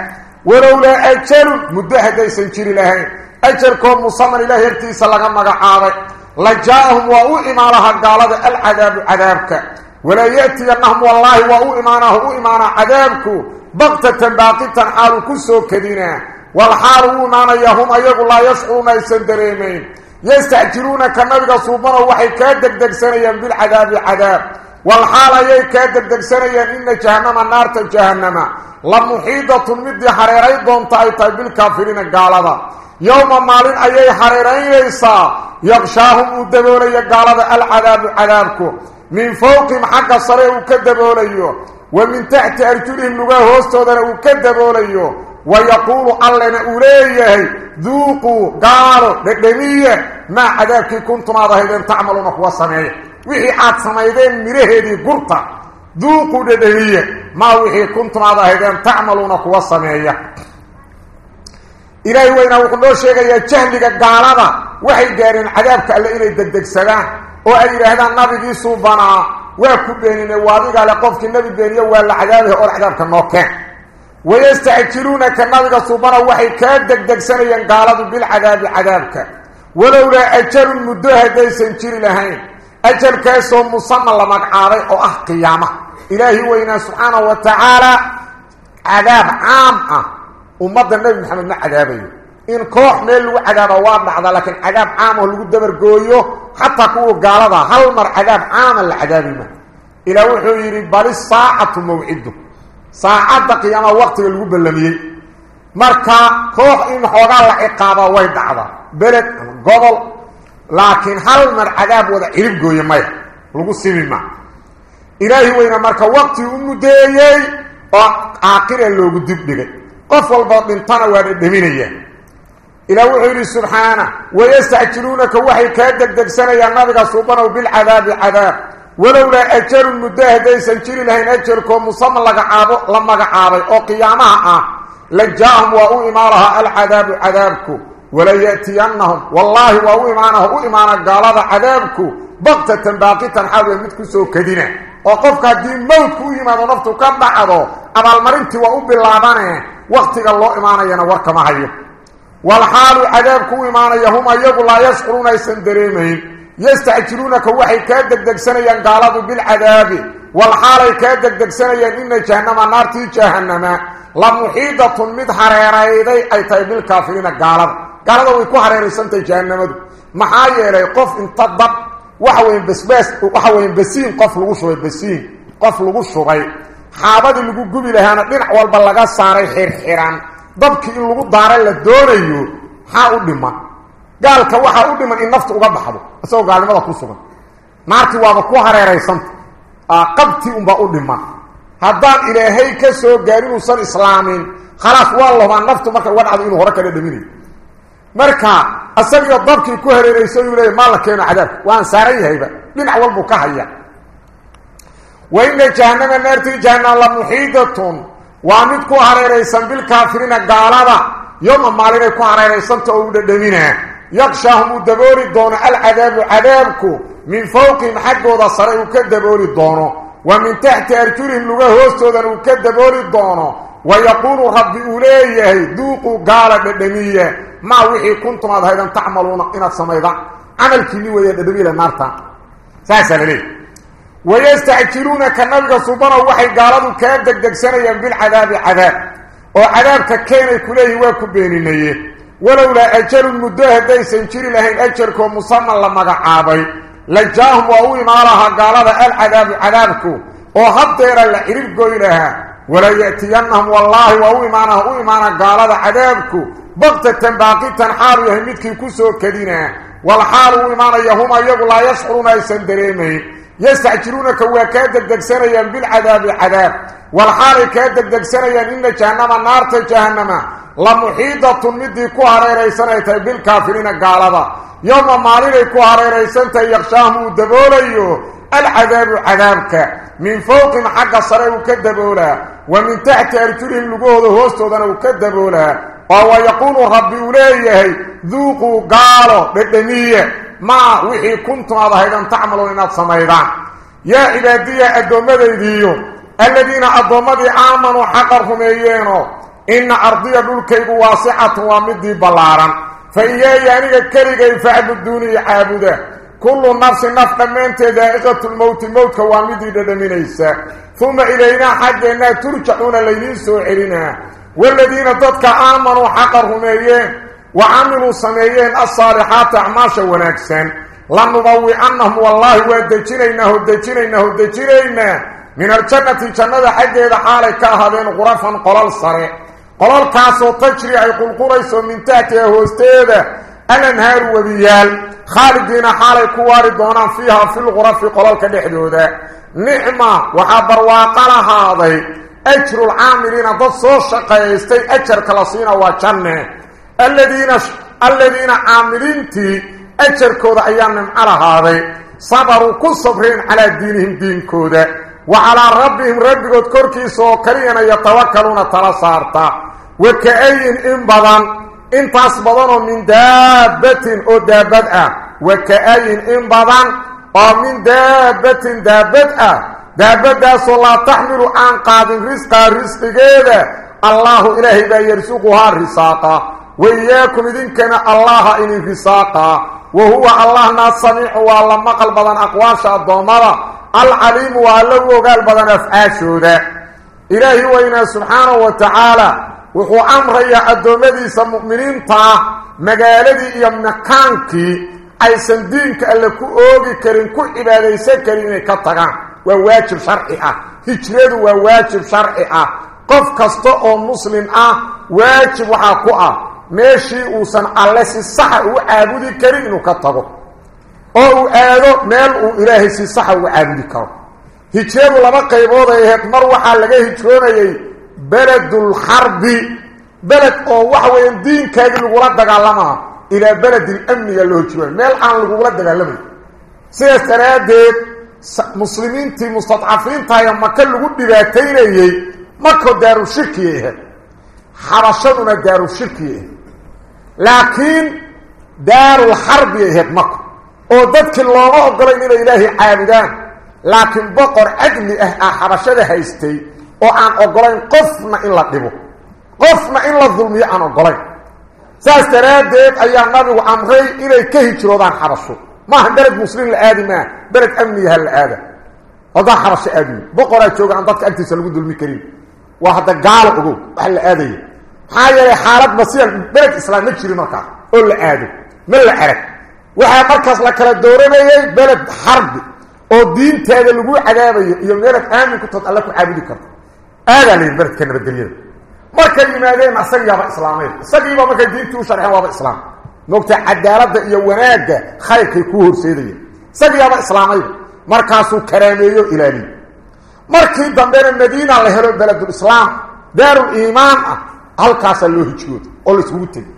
ولولا أجل مدهد يسنجري لهين. أجلكم مصمن إله يرتيس لغا مقعابي لجاءهم وأو إمانها قالوا العذاب عذابك. ولا يأتي أنهم والله وأو إمانه أو إمانا عذابك. بغتة باقتا حال كسو كدنا والحال إيمانيا هم أيقوا لا يشعرون يسندريمين. يستعجلونك النبي صوبنا وحي كادك دكسنيا بالعذاب عذاب والحال أي كادك دكسنيا إن جهنم النار جهنم. لمحيطة مدي حريري دون تايتا بالكافرين قال يوم مالين أي حريرين يسا. يغشاهم الدبولي قال العذاب عذابكم من فوقهم حق الصريح وكدبولي ومن تحت أرجلهم لغاه هوستودنا وكدبولي ويقول الله أوليه ذوقوا قالوا لدنية ما عذابك كنتم هذا تعملون هو سمعيه وحي عاد سمعيدين مرهدي قرطة. ذوقوا لدنية ما وحي كنتم هذا تعملون هو سمعيه إلهي وين وحنو شيغايا جهلك غالدا waxay gaareen cadaabka alle inay degdegsadaan oo ay yiraahdaan nabigii suubana waa ku beenine waadiga le qofkii nabi beeniyo waa la ويستعجلونك النبي صوبنا وحي كاد دقدقسانيا قالوا بالعذاب عذابك. ولولا أجل مدوها ديسان جيري لهين. أجل كيسو مصمم لمقعاري أو أه قيامة. إلهي وإنا سبحانه وتعالى عذاب عام ومضى النبي محمد ما عذابه. إن كوح ميل لغو عذاب واضح لكن عذاب عام ولغو دبر قويه حتى كوه قالوا هل مر عذاب عام لعذابه ما؟ إلى وحو يريد بل الساعة موعده. Qiyaama waqtiga lagu ballamiyey marka koox in xoogaa la ciqaaba way dhacdaa beled ama gobol laakiin hal mar cadaab wada cirib gooye maya lagu simi ma ilaahi weyna marka waqti u mudeeyey oo caaqira loogu dibdhigay qof walboo dhintana waa dhadhaminayaan ilaah wuxuu yidhi subxaana wayastacjiluunaka waxay kaa degdegsanayaan nabiga subanow bilcadaabi cadaab ولولا أجر المداه ديسان جيري لهين أجركم مصمم لقعابو لما قعابي أو قيامها لجاهم وأو إمارها العذاب عذابكم ولا يأتينهم والله وأو إمانه أو إمانا قال هذا عذابكم بغتة باقية حاول يمتكو سو كدنا وقفك الدين موتكو إيمان ونفتو كبعضو أما المرنت وأو باللابانه وقتك الله إمانا ينورك معي والحال عذابكم إيمانا يهم أيقوا لا يشعرون يسندريمين يستعجلونك وحي كادك دكسنيا قالوا بالعذاب والحال كادك دكسنيا إن جهنم النار تي جهنم. لمحيطة مد حريريدي أي تي بالكافرين قالوا. قالوا ويكو حريريسان تي جهنم. محايا لي قف انتضب. وحوين بسباس وحوين بسين قف لغشوي بسين قف لغشوي. حابد لغو قبي لهانا دينع والبلغا ساري حير حيران. ضبكي إن لغو داري لدونيو حاو دمان قال كان وها ودي من النفط أو بخدو اسو غالمده كوسغن نارتي واه كو هريراي سنت اقبتي ام با ودي هذا إلى هي كسو غارين وسر اسلامين خلاص والله ما النفط ما كان وضع انه ركد دميري مركا اسري ضبكي كو هريراي سو يري ما لكين عذاب وان ساري هيبا من اول بو كحيا وين جهنم نارتي جهنم الله محيطه وامد كو هريراي سن بالكافرين غالبا يوم ما لكين كو هريراي سنت أو ددمينه يغشاهم الدبوري دون العذاب عذابك من فوقهم حقه صريح كدبوري دونه. ومن تحت أرجلهم لغا هوستودا وكدبوري دونه. ويقول رب أوليه ذوقوا قال الدمية ما وحي كنتم هذا تعملون إن السميضة عمل كني ويدبي للنار ساسا ليه ويستعجلونك النبي سبحانه وحي قالوا كادك دكسنيا بالعذاب عذاب. وعذابك كان كليه ولولا أجل المدوه ديسان جيري لهين أجلكم مصمم لما قعابي. لجاهم وأو إمارها قال هذا العذاب عذابكم وهدير العرب قويلها. ولا يأتينهم والله وأو إمانه أو إمانه قال هذا عذابكم بغتة تنحار يهمتك كسو كدينة. والحال إمانه يهم يقول لا يشعرون يسندريمه يستعجلونك وكادك دكسنيا بالعذاب عذاب والحال كادك دكسنيا إن جهنم النار جهنم لمحيطة مدي كو هريريسانيتay بالكافرين قالوا يوم مالين كو هريريسانتay يخشاهم دبوليو العذاب عذابك من فوق حق صريح كدبولا ومن تحت أرجلهم لقوه هوستودنا وكدبولا وهو يقول ربي أوليه ذوقوا قالوا بالدمية ما وحي كنتم هذا هيدا تعملوا إنات سميدان يا عبادية الدومدي الذين الدومدي آمنوا حقرهم إيينو إن أرضي دولكيgu واسعة ومدي بلارا فإياي أنيق كريغي فعبدوني عابدا كل نفس نفس دمانت ذائقة الموت موت كوامدي دمينيسا ثم إلينا حقنا ترجعون لينين سوعرنا. والذين ضدك آمنوا حقرهم إيين وعملوا سميين الصالحات أعماشا ونكسا أنهم والله ودجينينا ودجينينا ودجينينا من الجنة جنة حقه حالي كاهدين غرفا قلال صريح. قلال كاسو تجري أي قل قريسو من تحته هوستيده. الانهار وبيال خالدين حالي كواري دونان فيها في الغرف قلال كدحدوده. نعمة وحبر واقل هذا أجر العاملين ضد شقيستي. أجر كلاسين وجنة. الذين الذين عاملين تي أجر كود أيام على هذا صبروا كل صبرين على دينهم دين كوده. وعلى ربهم ربكوت كركي سو كرينا يتوكلون ترى صارتا وكأين إن بدن؟ إن تصبرون من دابة أو دابة وكأين إن بدن؟ أو من دابة دابة دابة صلا تحمل ان قاد رزق رزق غيره. الله اله با يرزقها الرزاق وياكم اذا كان الله إني في وهو الله ما سمع ولا مقل بدن اقواش الضمره amrayaa addoommadiisa mu'miniinta ah magaaladii iyo makaankii aysan diinka alle ku oogi karin ku cibaadaysan karin inay ka tagaan waa waajib sharci ah hijradu waa waajib sharci ah qof kasta oo muslim ah waajib waxaa ku ah meeshii uusan alle si saxa ugu caabudi karin inuu ka tago uu aado meel uu ilaahay si saxa ugu caabudi karo. Hijradu laba qaybood ay ahayd mar waxaa laga hijroonayay بلد الحرب بلد أو وحوين دين كاغي لغولا دغالما إلى بلد الامن يلو جوان ميل ان لغولا دغالما سيده سناديد مسلمين تي مستضعفين تاي مكه لغو دباتينيي مكه دارو شركيه حرشدنا دارو شركيه لكن مكه أو ددك لوما اوغلين إلى الهي عابدان لكن بقر ادمي آه حرشده هيستي oo aan ogolayn qofna in la dhibo qofna in la dulmiyo aan ogolayn saas daraaddeed ayaa nabigu amray inay ka hijroodaan xabasho maaha beled muslim la aadi maa beled aada odaa xabasho aadiyo boqoraa jooga aan dadka agtiisa lagu dulmi karin waa hadda gaalo ogow wax la aadaya maxaa xaalad masiyan beled islaam ma jiri markaas oo la aado ma la arag waxaa markaas la kala dooranayay beled xarbi oo diinteeda lagu cadaabayo iyo meelad aamin ku tood alla ku caabudi karto اللي برد كان بدريده markay yimaadeen asagiiba islaamay asagiiba markay diintu u sharxeen waa islaam noqta cadaalada iyo wanaaga khayrkay ku horseedayeen asagiiba islaamay markaasuu karaameeyo ilaali markii dambena madiina la helo beledul islaam daarul iimaan ah halkaas loo hijrood oo la isugu tagay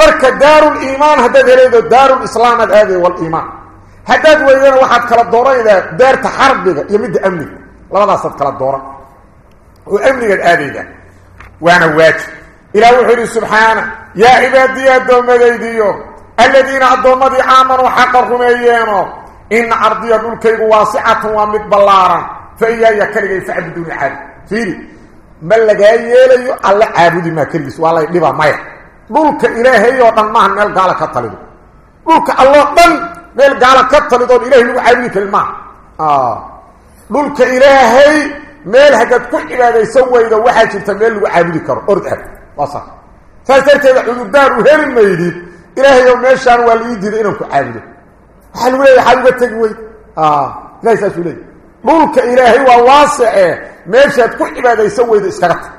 marka daarul iimaan haddaad helaydo daarul islaam aad aaday wal iimaan. Haddaad weydana waxaad kala dooranaydaa daarta xarbiga iyo midda amniga. Labadaasaad kala dooran وأمنك الآذية وأنا واجب إلى وحيد سبحانه يا عبادي الدوم ذيديو الذين الدوم ذي آمنوا حقرهم أيامه إن أرضي ذلك واسعة ومتبلارا فإيايا كرغي فعبدوني عادي فيري من لقاي يليو الله عابدي ما كرغيس ملك إلهي ودمه من الجالة كالطلب ملك الله قل من الجالة كالطلب إلهي وعليك الماء ملك إلهي ميل حقت كل عباده يسوى اذا واحد شفت ميل وعابد كر اردح وصح فاسترت حدود دار وهر الميل إلى يوم نشر وليد انك عابد حلوة يا حلوة تجوي آه ليس سليم ملك الهي وواسع ميل شفت كل عباده يسوى اذا استغفر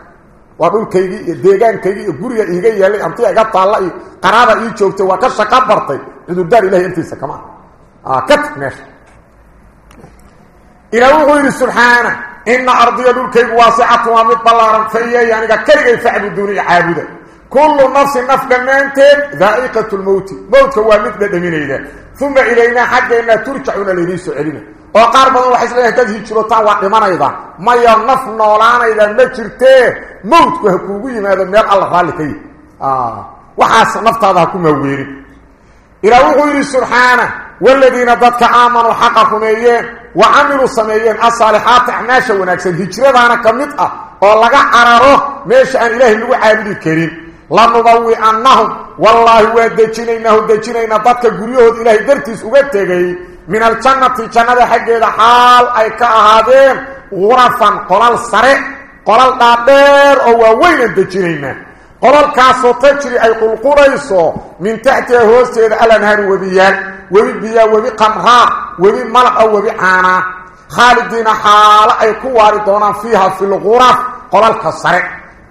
waa dhulkaygii iyo deegaankaygii iyo guriga iiga yeelay antiga iga taalla iyo qaraaba ii joogtay waa ka shaqo bartay cudurdaar ilahay intiisa kama ah ka tag meesha ilaa wuxuu yidhi subxaana إن أرضي دولكيب واسعة ومد بلارا فإيا يعني كرغي فعبدوني عابدا كل نفس نفق مانتين ذائقة الموت موت هو مثل علينا وقاربا وحيس لها تذهي شروطا وقمان أيضا ما ينف نولان إذا ما جرتيه موت كهكوبي ماذا من الله خالكي آه وحاس نفط هذا كم ويري إلى وغير سبحانه والذين ضدك آمنوا حقكم إياه وعملوا سميين الصالحات احناشا وناكسا هجردانا كمتأة ولغا عراره ماشا أن إله اللي عابد الكريم lanubawi'annahum wallaahi waa dejinaynahu dejinayna dadka guryahooda ilaahay dartiis uga tegay. Min aljannati jannada xaggeeda xaal ay ka ahaadeen gurafan qolal sare qolal dhaadheer oo waaweynan dejinaynaa qolalkaasoo tajri ay qulqulayso min taxtiha hoosteeda alanhaari webiyaal webi biyaa webi qamraa webi malaqa webi caanaa khaalidiina xaalo ay ku waari doonaan fiiha fi lguraf qolalka sare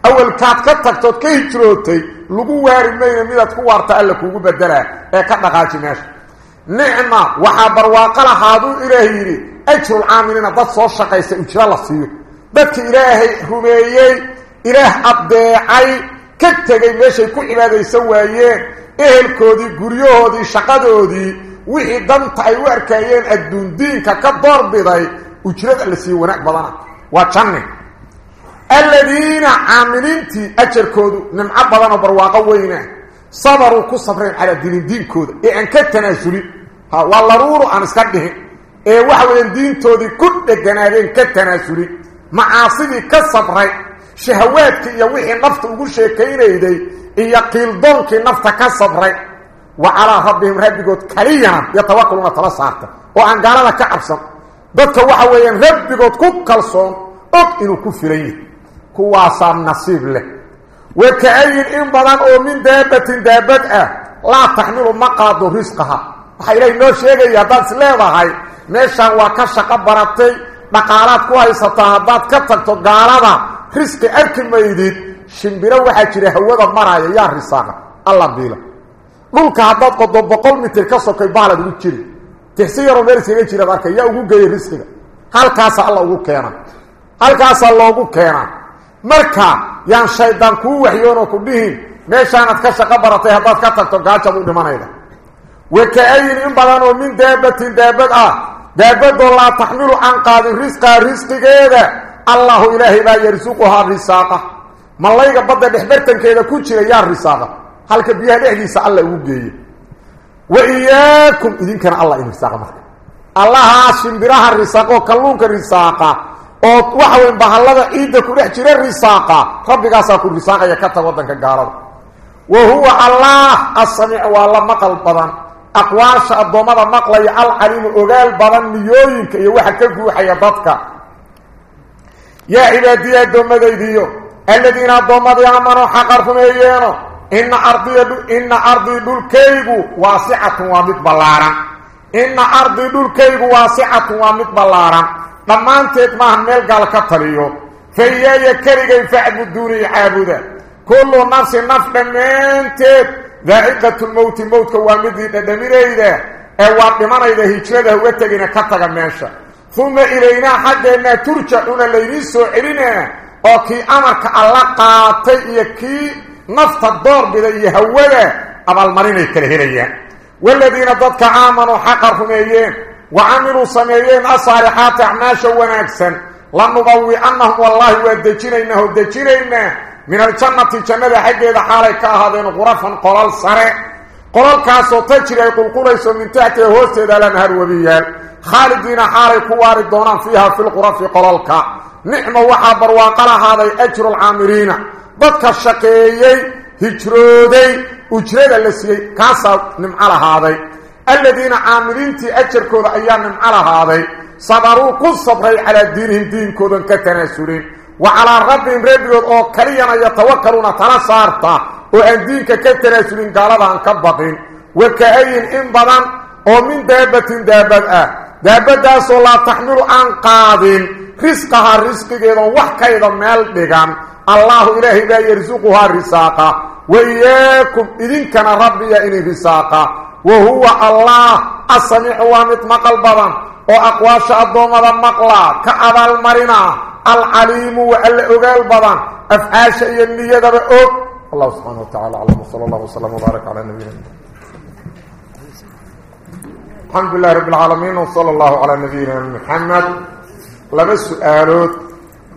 awalkaad ka tagtood ka hijrootay lagu waari mayna midaad ku waarta alla kuugu bedelaa ee ka dhaqaaji meesha nicma waxaa barwaaqo lahaaduu ilaahay yidhi ajrulcaamiliina dad soo shaqaysa ujro la siiyo dadka ilaahay rumeeyey ilaah addeecay ka tegay meeshay ku cibaadaysan waayeen ehelkoodii guryahoodii shaqadoodii wixii danta ay u arkaayeen adduun diinka ka doorbiday ujrada la siiyo wanaag badana waa janne aladiina caamiliintii ajarkoodu nimco badanoo barwaaqo weyna sabaruu ku sabreen tanaasulin waa laruuru aan iska dhihin ee waxa weeyaan diintoodii ku dheganaadeen ka tanaasulin macaasidii ka sabray shahawaadkii iyo wixii nafta ugu sheekaynayday iyo qiildoonkii nafta ka sabray wa calaa rabbihim rabbigood kaliyana yatawakkaluuna tala saarta oo aan gaalada ka cabsan dadka waxa weeyaan rabbigood ku kalsoon og inuu ku filan yahay kuwaasaa nasiib leh wa ka-ayin in badan oo min daabatin daabad ah laa taxmilu ma qaado risqaha is leedahay meeshaan waa ka shaqo baratay dhaqaalaad ku haysataa haddaad ka tagto gaalada risqi arki maydid shimbiro waxaa jira hawada maraya yaa risaaqa alla biila dhulka haddaad qodo boqol mitir ka sokay baalad ugu jiri tixsi yaroo meel iskaga jiraad arkay yaa ugu geeyay risqiga halkaasa alla ugu keena halkaasaa loogu keenaa marka yaan shaydaan kuu waxyoonoo ku dhihin meeshaanaad ka shaqo baratay haddaad ka tagto gaajad u dhimanayda wa ka-ayin in badan oo min daabatin daabad ah daabadoo laa taxmilu aan qaadin risqaa risqigeeda allahu ilaahay baa yarsuquhaa risaaqa mallayga badda dhexbartankeeda ku jira yaa risaaqa halka biyaha dhexdiisa alla ugu geeye wa iyaakum idinkana alla in risaaqa marka allahaa shimbiraha risaaqoo kalluunka risaaqa oo waxa weyn bahallada ciidda ku dhex jira risaaqa rabbigaasaa ku risaaqaya ka tag waddanka gaalada aqwaasha addoommada maqlaya alcaliimu ogaal badan niyooyinka iyo waxa ka guuxaya dadka yaa cibaadiya addoommadaydiiyo aladiina addoommadii aamanuu xaqa rumeeyeeno ina ardiya ina ardii dhulkaygu waasicatun waa mid ballaaran ina ardii dhulkaygu waasicatun waa mid ballaaran dhammaanteed maaha meel gaal ka taliyo fa iyaaya keligay facbuduuni caabuda kullu nafsi naf dhammaanteed ذائقه الموت موت كوامد ددميريدا اي واضمانيده هجرده وتغينا كتغا مشى ثم الينا حدنا ترجعون ليس علينا أو كي امرك الله قاطي يكي نفط الدور بيدي هولا ابو المريني كرهيريا والذين ضدك عامن وحقرهم ايين وعملوا صنيين اصالحات عناشا ونكسا لنضوي انهم والله ودجرين انه ودجرين من الجنة جنة حقا إذا حاليك هذين غرفا قرال صرع قرال كاسو تجري يقول قريس من تحت هوست إذا لنهر وبيال. خالدين حاليك وارد دونان فيها في الغرف قرالك نعم وحابر وقال هذا أجر العامرين. ضدك الشقيي هجرودي. أجرد اللسي كاسا نمع هذا. الذين عاملين تي أجر كود أيام نمع هذا. صبروا كل صبري على دينهم دين كودن كتناسلين وعلى ربهم ربهم أو كلينا يتوكلون تنصارتا وأن دينك كتناسلين قالوا عن كبقين وكأين إن بضان ومن دابة دابة دابة لا تحمل عن قادم رزقها الرزق جيدا وحكا مال بغان الله إلهي لا يرزقها الرزاقة وإياكم إذن كان ربي إني رزاقة وهو الله السميع وامت مقل بضان وأقواش الضوم ذا مقلا كأبا المرنا العليم والأقال بضان. أفعاش النية ذا بأوك الله سبحانه وتعالى على صلى الله وسلم وبارك على نبينا الحمد لله رب العالمين وصلى الله على نبينا محمد. لما السؤالات